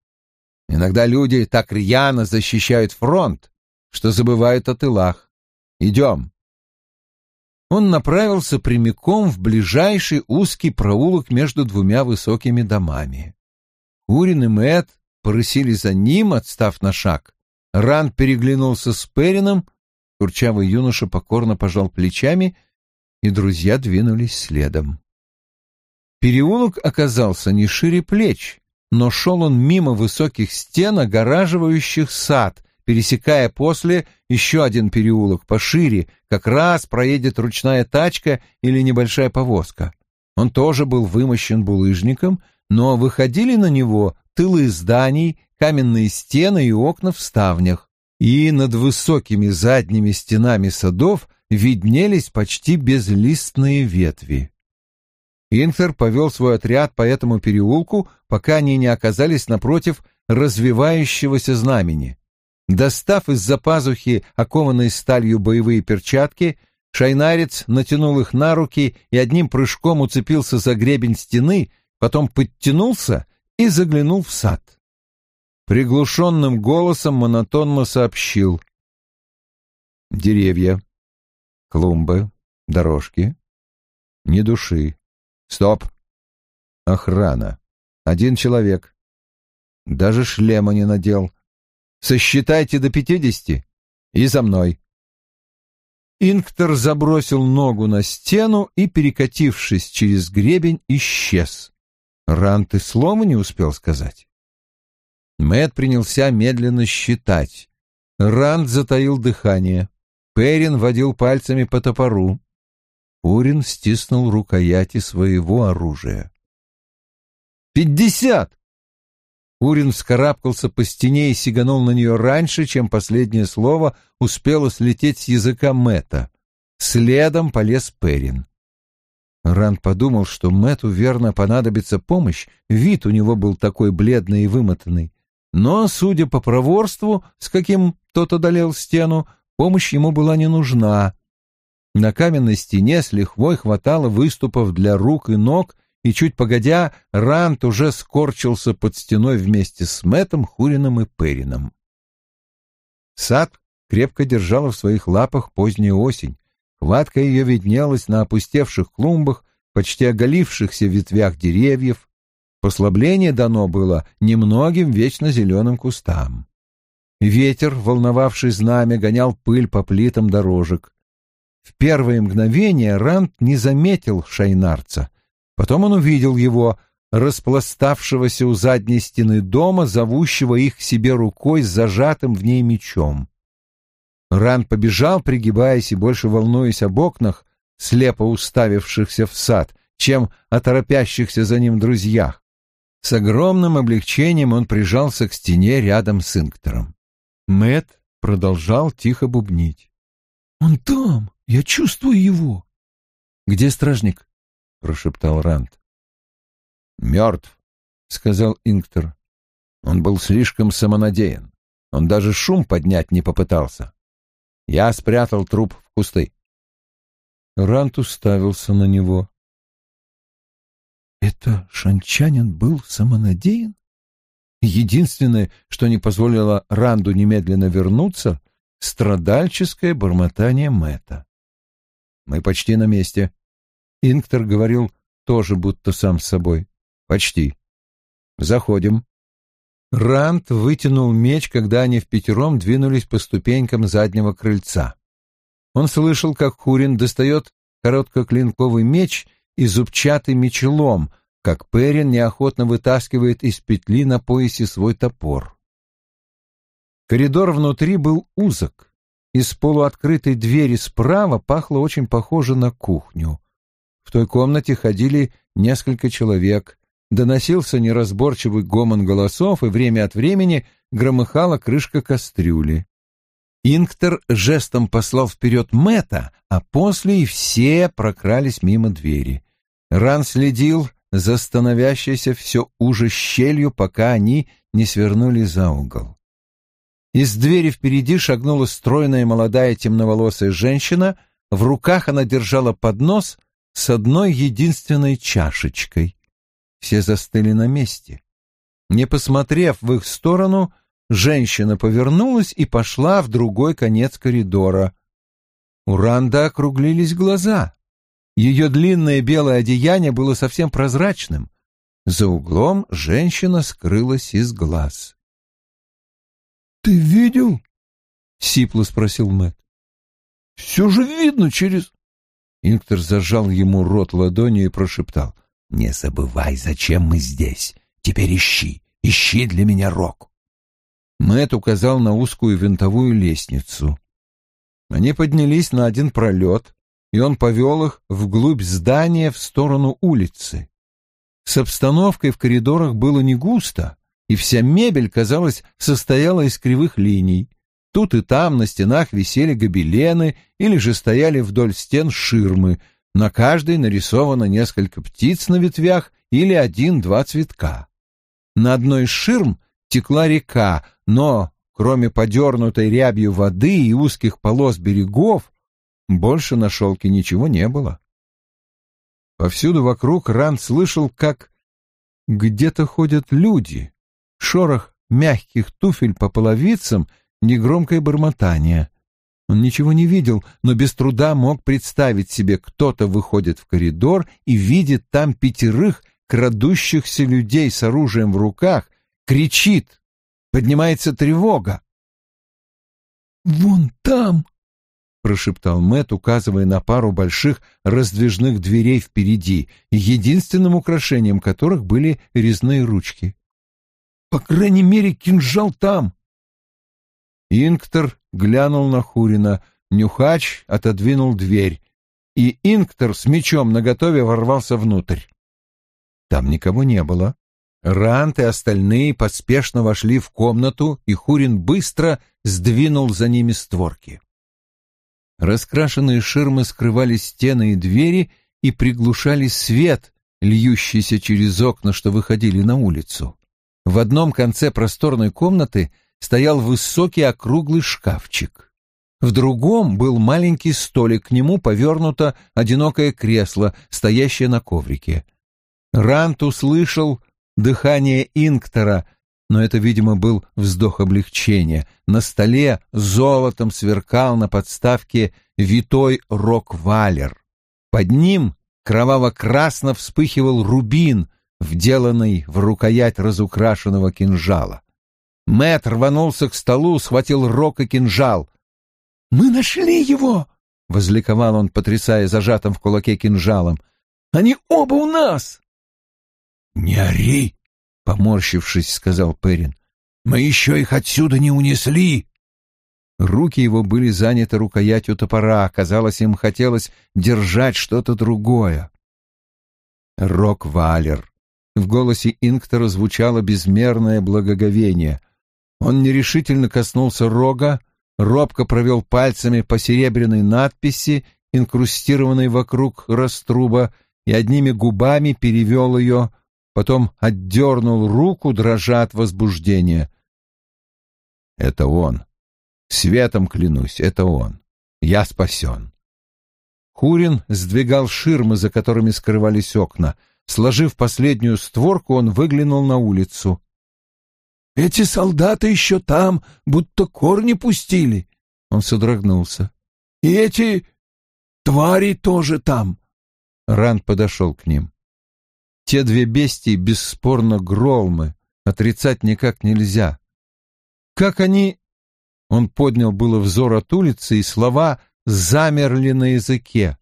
иногда люди так рьяно защищают фронт, что забывают о тылах. Идем. Он направился прямиком в ближайший узкий проулок между двумя высокими домами. Урин и Мэтт порысили за ним, отстав на шаг. Ран переглянулся с Перином, курчавый юноша покорно пожал плечами, и друзья двинулись следом. Переулок оказался не шире плеч, но шел он мимо высоких стен, огораживающих сад, пересекая после еще один переулок пошире, как раз проедет ручная тачка или небольшая повозка. Он тоже был вымощен булыжником, но выходили на него тылы зданий, каменные стены и окна в ставнях, и над высокими задними стенами садов виднелись почти безлистные ветви. Инфер повел свой отряд по этому переулку, пока они не оказались напротив развивающегося знамени. Достав из-за пазухи окованные сталью боевые перчатки, шайнарец натянул их на руки и одним прыжком уцепился за гребень стены, потом подтянулся и заглянул в сад. Приглушенным голосом монотонно сообщил. Деревья, клумбы, дорожки, ни души. Стоп. Охрана. Один человек. Даже шлема не надел. Сосчитайте до пятидесяти и за мной. Инктор забросил ногу на стену и, перекатившись через гребень, исчез. Рант и слова не успел сказать. Мэт принялся медленно считать. Рант затаил дыхание. Перин водил пальцами по топору. Урин стиснул рукояти своего оружия. «Пятьдесят!» Урин вскарабкался по стене и сиганул на нее раньше, чем последнее слово успело слететь с языка Мэтта. Следом полез Перин. Ранд подумал, что Мэтту верно понадобится помощь, вид у него был такой бледный и вымотанный. Но, судя по проворству, с каким тот одолел стену, помощь ему была не нужна. На каменной стене с лихвой хватало выступов для рук и ног, и чуть погодя, Рант уже скорчился под стеной вместе с Мэтом, Хурином и Перином. Сад крепко держала в своих лапах поздняя осень. Хватка ее виднелась на опустевших клумбах, почти оголившихся ветвях деревьев. Послабление дано было немногим вечно зеленым кустам. Ветер, волновавший знамя, гонял пыль по плитам дорожек. В первые мгновения Рант не заметил шайнарца. Потом он увидел его, распластавшегося у задней стены дома, зовущего их к себе рукой с зажатым в ней мечом. Ран побежал, пригибаясь и больше волнуясь об окнах, слепо уставившихся в сад, чем о торопящихся за ним друзьях. С огромным облегчением он прижался к стене рядом с Инктором. Мэт продолжал тихо бубнить. «Он там! Я чувствую его!» «Где стражник?» — прошептал Ранд. «Мертв», — сказал Инктор. «Он был слишком самонадеян. Он даже шум поднять не попытался. Я спрятал труп в кусты». Рант уставился на него. «Это шанчанин был самонадеян?» Единственное, что не позволило Ранду немедленно вернуться, страдальческое бормотание Мэта. «Мы почти на месте», — Инктор говорил тоже будто сам с собой. «Почти. Заходим». Ранд вытянул меч, когда они в пятером двинулись по ступенькам заднего крыльца. Он слышал, как Хурин достает короткоклинковый меч и зубчатый мечелом, как Перин неохотно вытаскивает из петли на поясе свой топор. Коридор внутри был узок. Из полуоткрытой двери справа пахло очень похоже на кухню. В той комнате ходили несколько человек, доносился неразборчивый гомон голосов, и время от времени громыхала крышка кастрюли. Инктор жестом послал вперед Мэтта, а после и все прокрались мимо двери. Ран следил за становящейся все уже щелью, пока они не свернули за угол. Из двери впереди шагнула стройная молодая темноволосая женщина, в руках она держала поднос с одной единственной чашечкой. Все застыли на месте. Не посмотрев в их сторону, женщина повернулась и пошла в другой конец коридора. У Ранда округлились глаза. Ее длинное белое одеяние было совсем прозрачным. За углом женщина скрылась из глаз. «Ты видел?» — сипло спросил Мэтт. «Все же видно через...» Инктор зажал ему рот ладонью и прошептал. Не забывай, зачем мы здесь. Теперь ищи, ищи для меня рог. Мэт указал на узкую винтовую лестницу. Они поднялись на один пролет, и он повел их вглубь здания в сторону улицы. С обстановкой в коридорах было не густо, и вся мебель, казалось, состояла из кривых линий. Тут и там на стенах висели гобелены или же стояли вдоль стен ширмы, на каждой нарисовано несколько птиц на ветвях или один-два цветка. На одной из ширм текла река, но, кроме подернутой рябью воды и узких полос берегов, больше на шелке ничего не было. Повсюду вокруг Ран слышал, как где-то ходят люди, шорох мягких туфель по половицам, негромкое бормотание. Он ничего не видел, но без труда мог представить себе, кто-то выходит в коридор и видит там пятерых крадущихся людей с оружием в руках, кричит, поднимается тревога. «Вон там!» — прошептал Мэт, указывая на пару больших раздвижных дверей впереди, единственным украшением которых были резные ручки. «По крайней мере, кинжал там!» Инктор глянул на Хурина, Нюхач отодвинул дверь, и Инктор с мечом наготове ворвался внутрь. Там никого не было. Рант и остальные поспешно вошли в комнату, и Хурин быстро сдвинул за ними створки. Раскрашенные ширмы скрывали стены и двери и приглушали свет, льющийся через окна, что выходили на улицу. В одном конце просторной комнаты стоял высокий округлый шкафчик. В другом был маленький столик, к нему повернуто одинокое кресло, стоящее на коврике. Рант услышал дыхание Инктора — но это, видимо, был вздох облегчения. На столе золотом сверкал на подставке витой рок-валер. Под ним кроваво-красно вспыхивал рубин, вделанный в рукоять разукрашенного кинжала. Мэт рванулся к столу, схватил рог и кинжал. «Мы нашли его!» — возликовал он, потрясая зажатым в кулаке кинжалом. «Они оба у нас!» «Не ори!» поморщившись, сказал Перин. Мы еще их отсюда не унесли. Руки его были заняты рукоятью топора, казалось, им хотелось держать что-то другое. Рок-валер. В голосе Инктора звучало безмерное благоговение. Он нерешительно коснулся рога, робко провел пальцами по серебряной надписи, инкрустированной вокруг раструба, и одними губами перевел ее потом отдернул руку, дрожа от возбуждения. «Это он. Светом клянусь, это он. Я спасен». Хурин сдвигал ширмы, за которыми скрывались окна. Сложив последнюю створку, он выглянул на улицу. «Эти солдаты еще там, будто корни пустили!» Он содрогнулся. «И эти твари тоже там!» Ранд подошел к ним. Те две бестии бесспорно гролмы, отрицать никак нельзя. Как они... Он поднял было взор от улицы, и слова замерли на языке.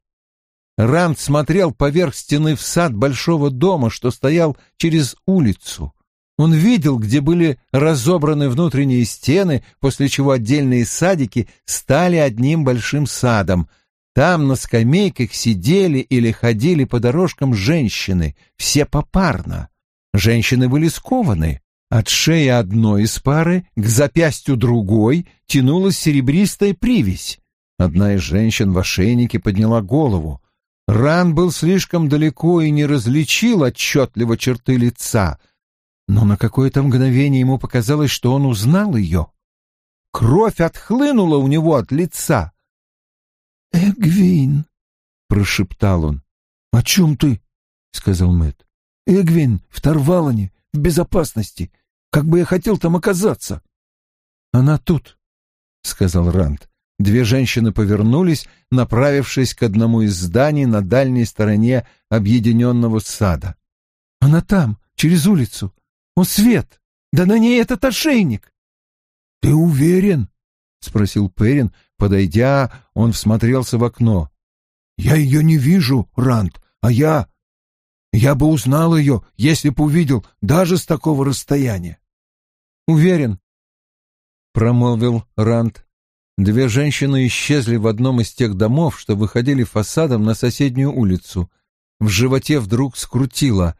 Ранд смотрел поверх стены в сад большого дома, что стоял через улицу. Он видел, где были разобраны внутренние стены, после чего отдельные садики стали одним большим садом, там на скамейках сидели или ходили по дорожкам женщины, все попарно. Женщины были скованы. От шеи одной из пары к запястью другой тянулась серебристая привязь. Одна из женщин в ошейнике подняла голову. Ран был слишком далеко и не различил отчетливо черты лица, но на какое-то мгновение ему показалось, что он узнал ее. Кровь отхлынула у него от лица. Эгвин, прошептал он. О чем ты? сказал Мэт. Эгвин в Тарвалане, в безопасности. Как бы я хотел там оказаться. Она тут, сказал Ранд. Две женщины повернулись, направившись к одному из зданий на дальней стороне объединенного сада. Она там, через улицу. О, свет! Да на ней этот ошейник! Ты уверен? спросил Перин, Подойдя, он всмотрелся в окно. «Я ее не вижу, Рант, а я...» Я бы узнал ее, если бы увидел даже с такого расстояния. Уверен, промолвил Ранд. Две женщины исчезли в одном из тех домов, что выходили фасадом на соседнюю улицу. В животе вдруг скрутило.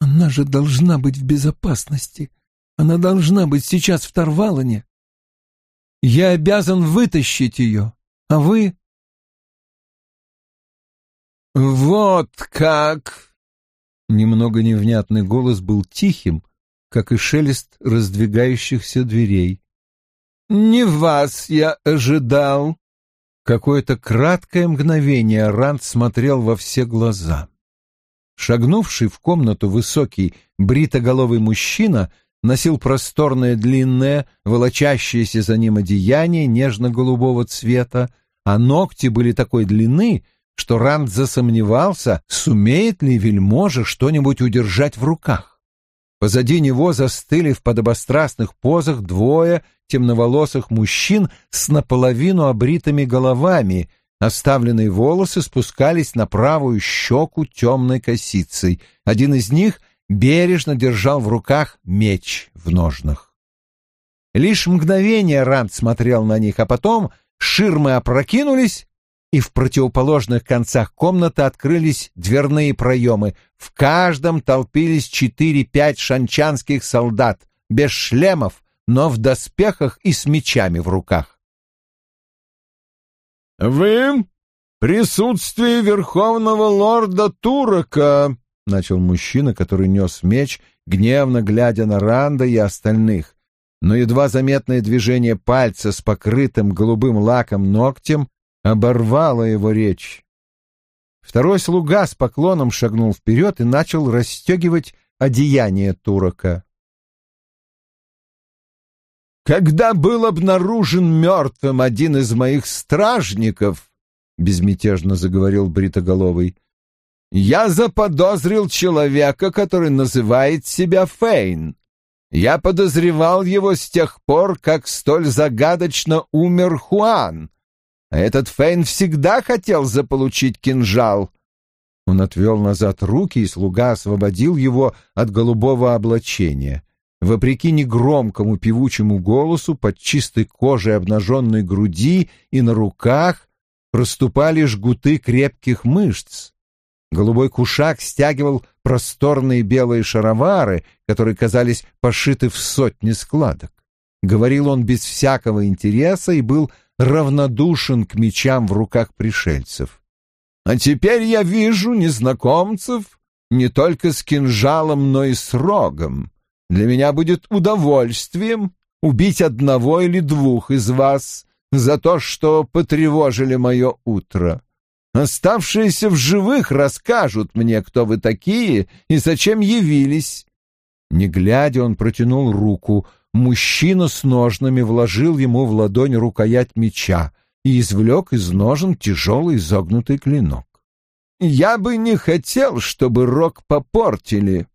Она же должна быть в безопасности. Она должна быть сейчас в Тарвалане. Я обязан вытащить ее, а вы... Вот как... Немного невнятный голос был тихим, как и шелест раздвигающихся дверей. «Не вас я ожидал!» Какое-то краткое мгновение Ранд смотрел во все глаза. Шагнувший в комнату высокий бритоголовый мужчина носил просторное длинное, волочащееся за ним одеяние нежно-голубого цвета, а ногти были такой длины, что Ранд засомневался, сумеет ли вельможа что-нибудь удержать в руках. Позади него застыли в подобострастных позах двое темноволосых мужчин с наполовину обритыми головами, оставленные волосы спускались на правую щеку темной косицей. Один из них бережно держал в руках меч в ножнах. Лишь мгновение Ранд смотрел на них, а потом ширмы опрокинулись, и в противоположных концах комнаты открылись дверные проемы. В каждом толпились четыре-пять шанчанских солдат, без шлемов, но в доспехах и с мечами в руках. «Вы — присутствие верховного лорда Турака», — начал мужчина, который нес меч, гневно глядя на Ранда и остальных. Но едва заметное движение пальца с покрытым голубым лаком ногтем оборвала его речь. Второй слуга с поклоном шагнул вперед и начал расстегивать одеяние турока. «Когда был обнаружен мертвым один из моих стражников, — безмятежно заговорил Бритоголовый, — я заподозрил человека, который называет себя Фейн. Я подозревал его с тех пор, как столь загадочно умер Хуан, этот Фейн всегда хотел заполучить кинжал. Он отвел назад руки, и слуга освободил его от голубого облачения. Вопреки негромкому певучему голосу, под чистой кожей обнаженной груди и на руках проступали жгуты крепких мышц. Голубой кушак стягивал просторные белые шаровары, которые казались пошиты в сотни складок. Говорил он без всякого интереса и был равнодушен к мечам в руках пришельцев. А теперь я вижу незнакомцев не только с кинжалом, но и с рогом. Для меня будет удовольствием убить одного или двух из вас за то, что потревожили мое утро. Оставшиеся в живых расскажут мне, кто вы такие и зачем явились. Не глядя, он протянул руку — мужчина с ножнами вложил ему в ладонь рукоять меча и извлек из ножен тяжелый изогнутый клинок. «Я бы не хотел, чтобы рог попортили».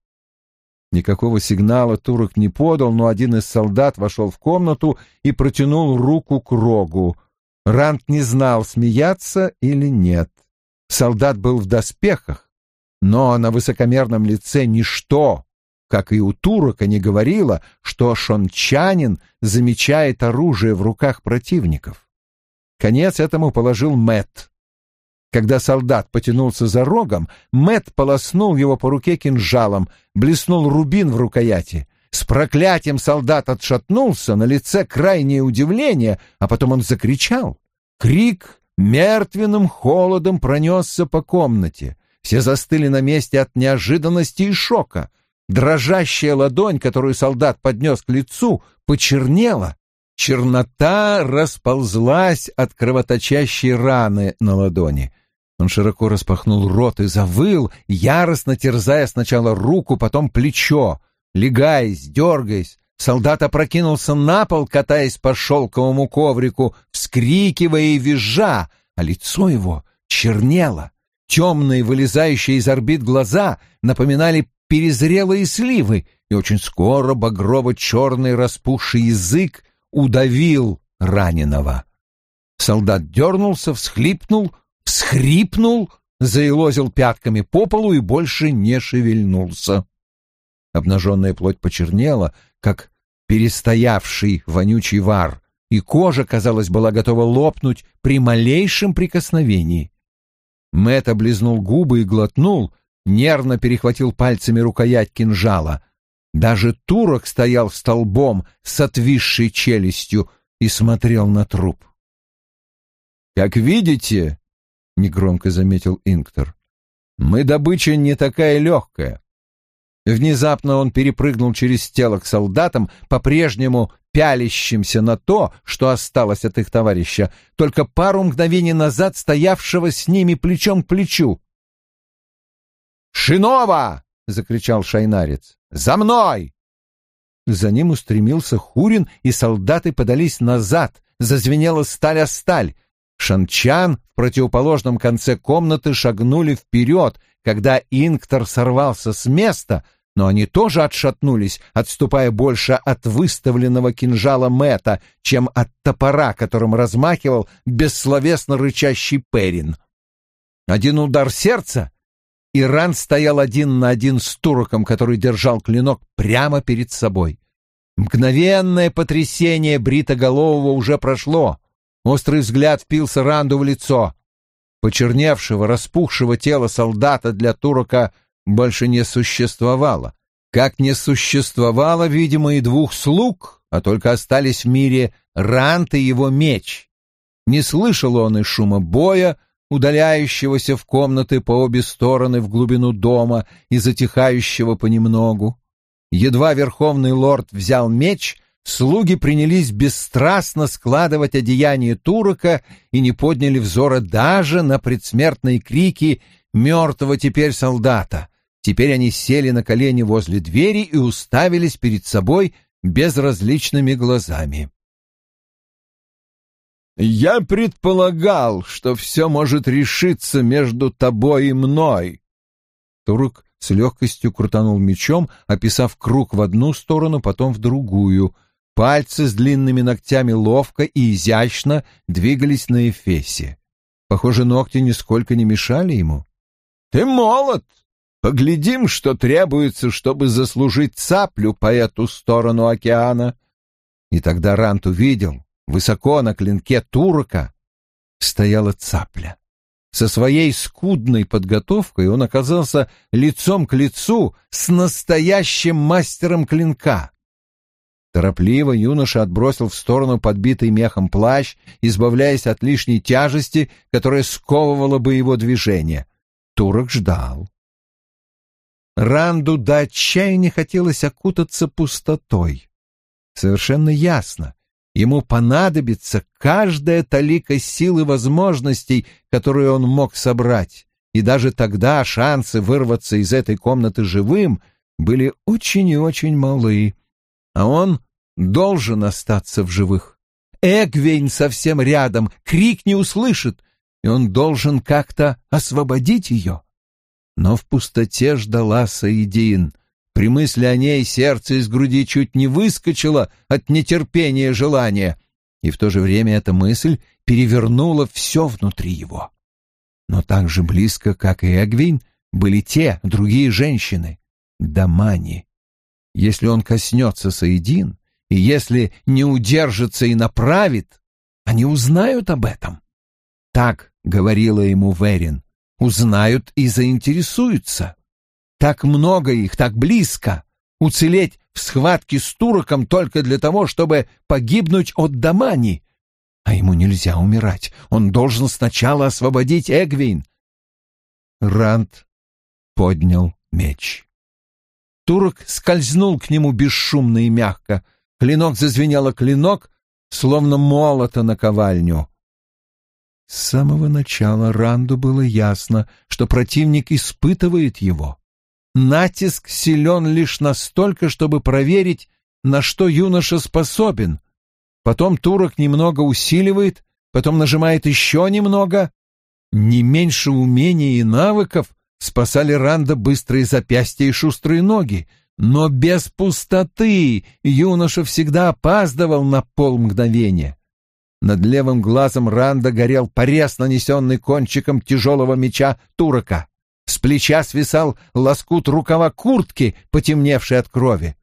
Никакого сигнала Турок не подал, но один из солдат вошел в комнату и протянул руку к рогу. Рант не знал, смеяться или нет. Солдат был в доспехах, но на высокомерном лице ничто как и у турок, не говорила, что шончанин замечает оружие в руках противников. Конец этому положил Мэт. Когда солдат потянулся за рогом, Мэт полоснул его по руке кинжалом, блеснул рубин в рукояти. С проклятием солдат отшатнулся, на лице крайнее удивление, а потом он закричал. Крик мертвенным холодом пронесся по комнате. Все застыли на месте от неожиданности и шока. Дрожащая ладонь, которую солдат поднес к лицу, почернела. Чернота расползлась от кровоточащей раны на ладони. Он широко распахнул рот и завыл, яростно терзая сначала руку, потом плечо. Легаясь, дергаясь, солдат опрокинулся на пол, катаясь по шелковому коврику, вскрикивая и визжа, а лицо его чернело. Темные, вылезающие из орбит глаза напоминали перезрелые сливы, и очень скоро багрово-черный распухший язык удавил раненого. Солдат дернулся, всхлипнул, всхрипнул, заилозил пятками по полу и больше не шевельнулся. Обнаженная плоть почернела, как перестоявший вонючий вар, и кожа, казалось, была готова лопнуть при малейшем прикосновении. Мэтт облизнул губы и глотнул, нервно перехватил пальцами рукоять кинжала. Даже турок стоял столбом с отвисшей челюстью и смотрел на труп. «Как видите», — негромко заметил Инктор, — «мы добыча не такая легкая. Внезапно он перепрыгнул через тело к солдатам, по-прежнему пялящимся на то, что осталось от их товарища, только пару мгновений назад стоявшего с ними плечом к плечу. «Шинова!» — закричал шайнарец. «За мной!» За ним устремился Хурин, и солдаты подались назад. Зазвенела сталь о сталь. Шанчан в противоположном конце комнаты шагнули вперед, когда Инктор сорвался с места — но они тоже отшатнулись, отступая больше от выставленного кинжала Мэта, чем от топора, которым размахивал бессловесно рычащий Перин. Один удар сердца, и Ран стоял один на один с туроком, который держал клинок прямо перед собой. Мгновенное потрясение бритоголового уже прошло. Острый взгляд впился Ранду в лицо. Почерневшего, распухшего тела солдата для турока — больше не существовало. Как не существовало, видимо, и двух слуг, а только остались в мире Рант и его меч. Не слышал он и шума боя, удаляющегося в комнаты по обе стороны в глубину дома и затихающего понемногу. Едва верховный лорд взял меч, слуги принялись бесстрастно складывать одеяние турока и не подняли взора даже на предсмертные крики мертвого теперь солдата, Теперь они сели на колени возле двери и уставились перед собой безразличными глазами. «Я предполагал, что все может решиться между тобой и мной». Турок с легкостью крутанул мечом, описав круг в одну сторону, потом в другую. Пальцы с длинными ногтями ловко и изящно двигались на эфесе. Похоже, ногти нисколько не мешали ему. «Ты молод, Поглядим, что требуется, чтобы заслужить цаплю по эту сторону океана. И тогда Рант увидел, высоко на клинке турка стояла цапля. Со своей скудной подготовкой он оказался лицом к лицу с настоящим мастером клинка. Торопливо юноша отбросил в сторону подбитый мехом плащ, избавляясь от лишней тяжести, которая сковывала бы его движение. Турок ждал. Ранду до отчаяния хотелось окутаться пустотой. Совершенно ясно, ему понадобится каждая талика сил и возможностей, которые он мог собрать, и даже тогда шансы вырваться из этой комнаты живым были очень и очень малы. А он должен остаться в живых. Эгвейн совсем рядом, крик не услышит, и он должен как-то освободить ее. Но в пустоте ждала Саидин. При мысли о ней сердце из груди чуть не выскочило от нетерпения желания, и в то же время эта мысль перевернула все внутри его. Но так же близко, как и Эгвин, были те, другие женщины, Дамани. Если он коснется Саидин, и если не удержится и направит, они узнают об этом. Так говорила ему Верин узнают и заинтересуются. Так много их, так близко. Уцелеть в схватке с туроком только для того, чтобы погибнуть от Дамани. А ему нельзя умирать. Он должен сначала освободить Эгвин. Ранд поднял меч. Турок скользнул к нему бесшумно и мягко. Клинок зазвенел клинок, словно молота на ковальню. С самого начала Ранду было ясно, что противник испытывает его. Натиск силен лишь настолько, чтобы проверить, на что юноша способен. Потом турок немного усиливает, потом нажимает еще немного. Не меньше умений и навыков спасали Ранда быстрые запястья и шустрые ноги, но без пустоты юноша всегда опаздывал на полмгновения. Над левым глазом Ранда горел порез, нанесенный кончиком тяжелого меча турока. Плеча свисал лоскут рукава куртки, потемневший от крови.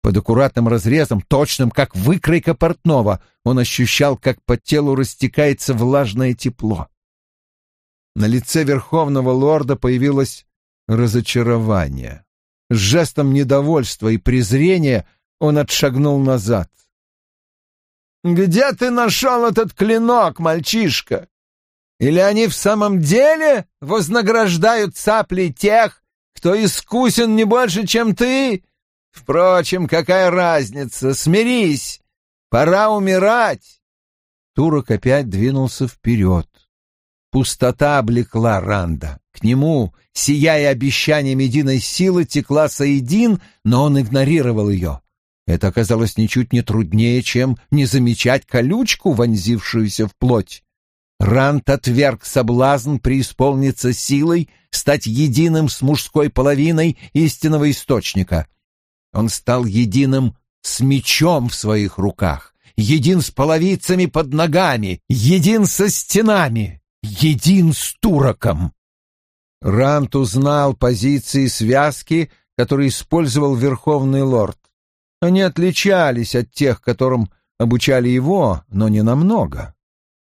Под аккуратным разрезом, точным, как выкройка портного, он ощущал, как по телу растекается влажное тепло. На лице верховного лорда появилось разочарование. С жестом недовольства и презрения он отшагнул назад. «Где ты нашел этот клинок, мальчишка? Или они в самом деле вознаграждают цапли тех, кто искусен не больше, чем ты? Впрочем, какая разница? Смирись! Пора умирать!» Турок опять двинулся вперед. Пустота облекла Ранда. К нему, сияя обещанием единой силы, текла Саидин, но он игнорировал ее. Это оказалось ничуть не труднее, чем не замечать колючку, вонзившуюся в плоть. Рант отверг соблазн преисполниться силой, стать единым с мужской половиной истинного источника. Он стал единым с мечом в своих руках, един с половицами под ногами, един со стенами, един с туроком. Рант узнал позиции связки, которые использовал Верховный Лорд. Они отличались от тех, которым обучали его, но не намного.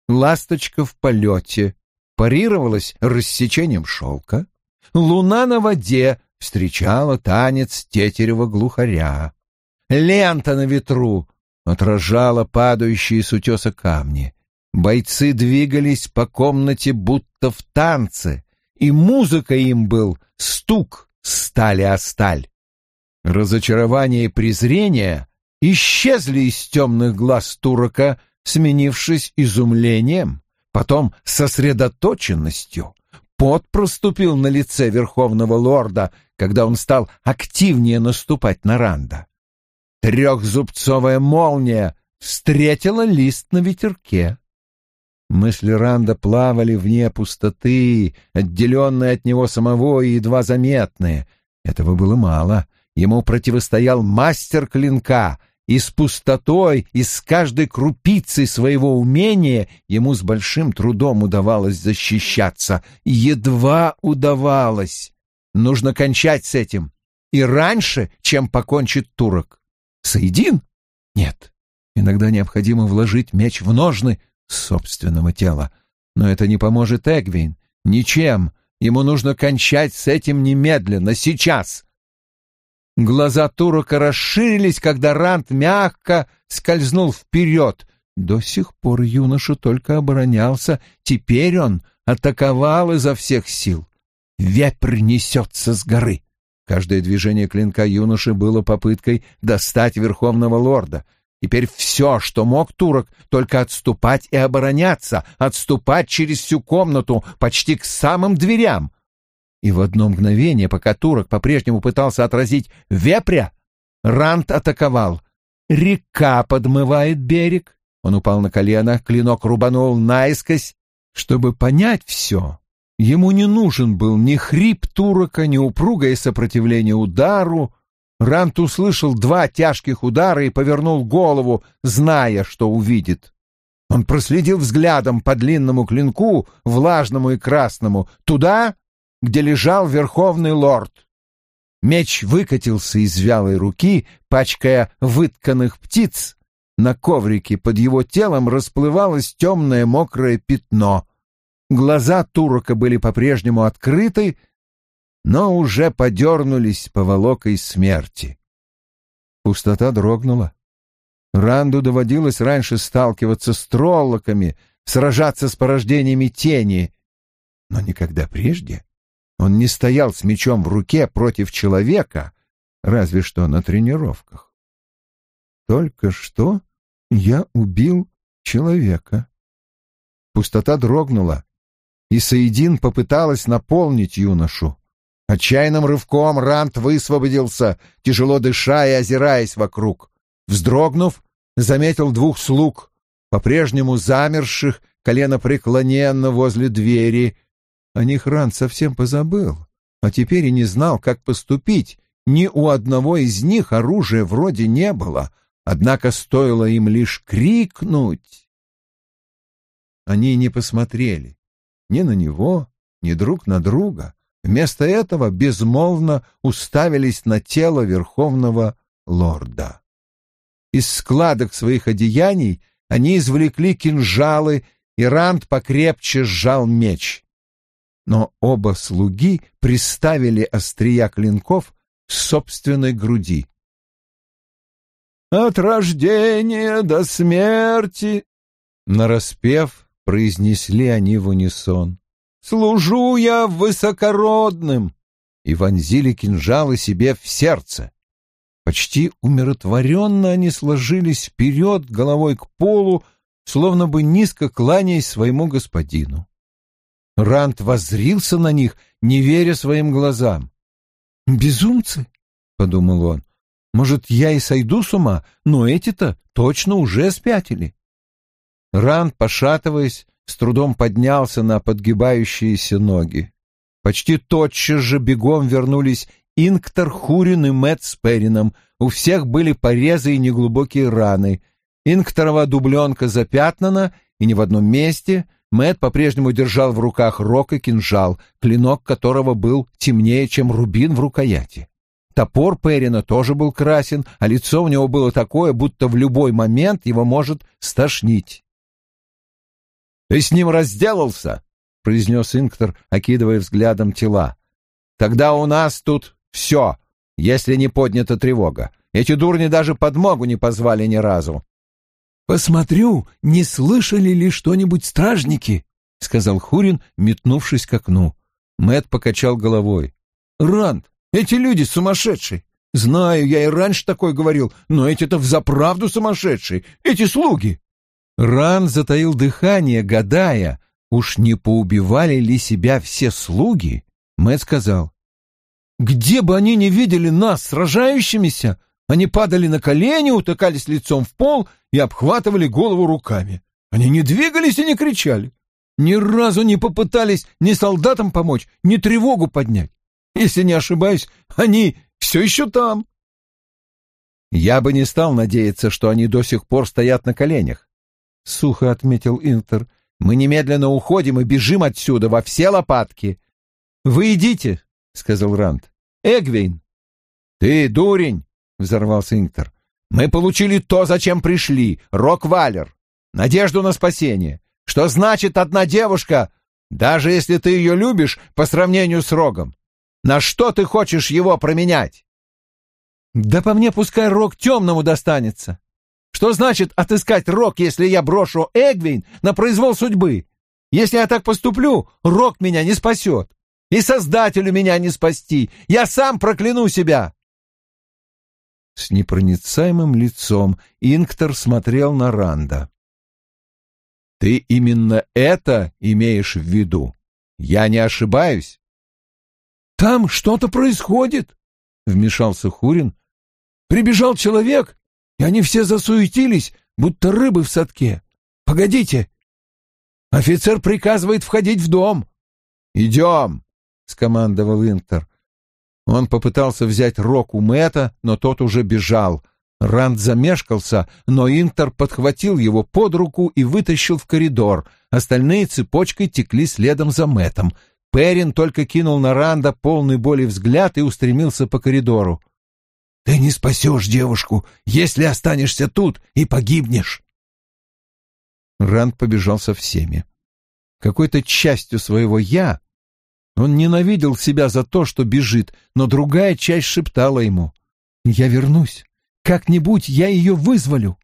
Ласточка в полете парировалась рассечением шелка. Луна на воде встречала танец тетерева глухаря. Лента на ветру отражала падающие с утеса камни. Бойцы двигались по комнате будто в танце, и музыка им был стук стали о сталь. Разочарование и презрение исчезли из темных глаз турока, сменившись изумлением, потом сосредоточенностью. Пот проступил на лице верховного лорда, когда он стал активнее наступать на Ранда. Трехзубцовая молния встретила лист на ветерке. Мысли Ранда плавали вне пустоты, отделенные от него самого и едва заметные. Этого было мало. Ему противостоял мастер клинка, и с пустотой, и с каждой крупицей своего умения ему с большим трудом удавалось защищаться. Едва удавалось. Нужно кончать с этим. И раньше, чем покончит турок. Саидин? Нет. Иногда необходимо вложить меч в ножны, собственного тела. Но это не поможет Эгвин. Ничем. Ему нужно кончать с этим немедленно, сейчас. Глаза Турока расширились, когда Рант мягко скользнул вперед. До сих пор юноша только оборонялся, теперь он атаковал изо всех сил. Вепрь несется с горы. Каждое движение клинка юноши было попыткой достать Верховного Лорда — Теперь все, что мог турок, только отступать и обороняться, отступать через всю комнату, почти к самым дверям. И в одно мгновение, пока турок по-прежнему пытался отразить вепря, Рант атаковал. Река подмывает берег. Он упал на колено, клинок рубанул наискось. Чтобы понять все, ему не нужен был ни хрип турока, ни упругое сопротивление удару, Рант услышал два тяжких удара и повернул голову, зная, что увидит. Он проследил взглядом по длинному клинку, влажному и красному, туда, где лежал верховный лорд. Меч выкатился из вялой руки, пачкая вытканных птиц. На коврике под его телом расплывалось темное мокрое пятно. Глаза турока были по-прежнему открыты, но уже подернулись поволокой смерти. Пустота дрогнула. Ранду доводилось раньше сталкиваться с троллоками, сражаться с порождениями тени, но никогда прежде он не стоял с мечом в руке против человека, разве что на тренировках. Только что я убил человека. Пустота дрогнула, и Саидин попыталась наполнить юношу. Отчаянным рывком Рант высвободился, тяжело дыша и озираясь вокруг. Вздрогнув, заметил двух слуг, по-прежнему замерших, колено преклоненно возле двери. О них Рант совсем позабыл, а теперь и не знал, как поступить. Ни у одного из них оружия вроде не было, однако стоило им лишь крикнуть. они не посмотрели ни на него, ни друг на друга. Вместо этого безмолвно уставились на тело верховного лорда. Из складок своих одеяний они извлекли кинжалы, и Ранд покрепче сжал меч. Но оба слуги приставили острия клинков к собственной груди. «От рождения до смерти!» Нараспев, произнесли они в унисон. «Служу я высокородным!» И вонзили кинжалы себе в сердце. Почти умиротворенно они сложились вперед головой к полу, словно бы низко кланяясь своему господину. Рант воззрился на них, не веря своим глазам. «Безумцы!» — подумал он. «Может, я и сойду с ума, но эти-то точно уже спятили». Рант, пошатываясь, с трудом поднялся на подгибающиеся ноги. Почти тотчас же бегом вернулись Инктор, Хурин и Мэтт с Перином. У всех были порезы и неглубокие раны. Инкторова дубленка запятнана, и не в одном месте. Мэтт по-прежнему держал в руках рог и кинжал, клинок которого был темнее, чем рубин в рукояти. Топор Перина тоже был красен, а лицо у него было такое, будто в любой момент его может стошнить. «Ты с ним разделался?» — произнес Инктор, окидывая взглядом тела. «Тогда у нас тут все, если не поднята тревога. Эти дурни даже подмогу не позвали ни разу. «Посмотрю, не слышали ли что-нибудь стражники?» — сказал Хурин, метнувшись к окну. Мэт покачал головой. «Ранд, эти люди сумасшедшие. Знаю, я и раньше такой говорил, но эти-то взаправду сумасшедшие, эти слуги». Ран затаил дыхание, гадая, уж не поубивали ли себя все слуги. Мэт сказал, где бы они ни видели нас сражающимися, они падали на колени, утыкались лицом в пол и обхватывали голову руками. Они не двигались и не кричали. Ни разу не попытались ни солдатам помочь, ни тревогу поднять. Если не ошибаюсь, они все еще там. Я бы не стал надеяться, что они до сих пор стоят на коленях, — сухо отметил Интер. Мы немедленно уходим и бежим отсюда во все лопатки. Вы идите, сказал Ранд. «Эгвейн!» «Ты дурень!» — взорвался Инктор. «Мы получили то, зачем пришли, Рок-Валер, надежду на спасение. Что значит одна девушка, даже если ты ее любишь по сравнению с Рогом? На что ты хочешь его променять?» «Да по мне пускай Рог темному достанется. Что значит отыскать Рог, если я брошу Эгвейн на произвол судьбы? Если я так поступлю, Рог меня не спасет. И Создателю меня не спасти. Я сам прокляну себя. С непроницаемым лицом Инктор смотрел на Ранда. Ты именно это имеешь в виду? Я не ошибаюсь? Там что-то происходит, вмешался Хурин. Прибежал человек, и они все засуетились, будто рыбы в садке. Погодите. Офицер приказывает входить в дом. Идем. — скомандовал Интер. Он попытался взять рог у Мэтта, но тот уже бежал. Ранд замешкался, но Интер подхватил его под руку и вытащил в коридор. Остальные цепочкой текли следом за Мэттом. Перин только кинул на Ранда полный боли взгляд и устремился по коридору. «Ты не спасешь девушку, если останешься тут и погибнешь!» Ранд побежал со всеми. Какой-то частью своего «я» Он ненавидел себя за то, что бежит, но другая часть шептала ему. «Я вернусь. Как-нибудь я ее вызволю».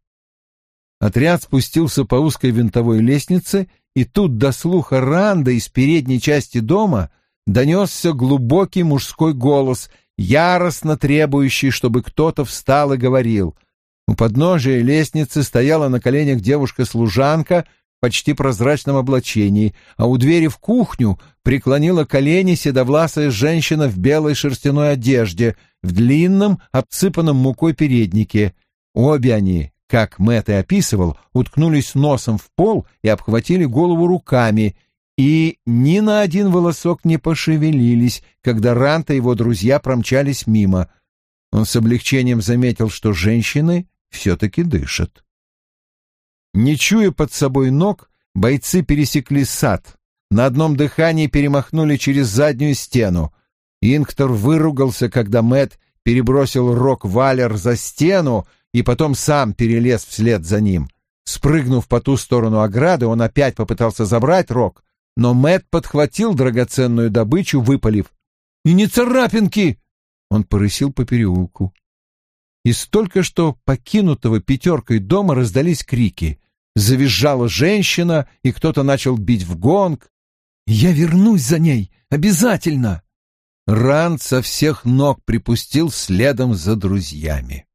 Отряд спустился по узкой винтовой лестнице, и тут до слуха Ранда из передней части дома донесся глубокий мужской голос, яростно требующий, чтобы кто-то встал и говорил. У подножия лестницы стояла на коленях девушка-служанка почти прозрачном облачении, а у двери в кухню преклонила колени седовласая женщина в белой шерстяной одежде, в длинном, обсыпанном мукой переднике. Обе они, как Мэтт и описывал, уткнулись носом в пол и обхватили голову руками, и ни на один волосок не пошевелились, когда Рант и его друзья промчались мимо. Он с облегчением заметил, что женщины все-таки дышат. Не чуя под собой ног, бойцы пересекли сад. На одном дыхании перемахнули через заднюю стену. Инктор выругался, когда Мэт перебросил Рок-Валер за стену и потом сам перелез вслед за ним. Спрыгнув по ту сторону ограды, он опять попытался забрать Рок, но Мэт подхватил драгоценную добычу, выпалив. «И не царапинки!» Он порысил по переулку. Из только что покинутого пятеркой дома раздались крики. Завизжала женщина, и кто-то начал бить в гонг. «Я вернусь за ней! Обязательно!» Ранд со всех ног припустил следом за друзьями.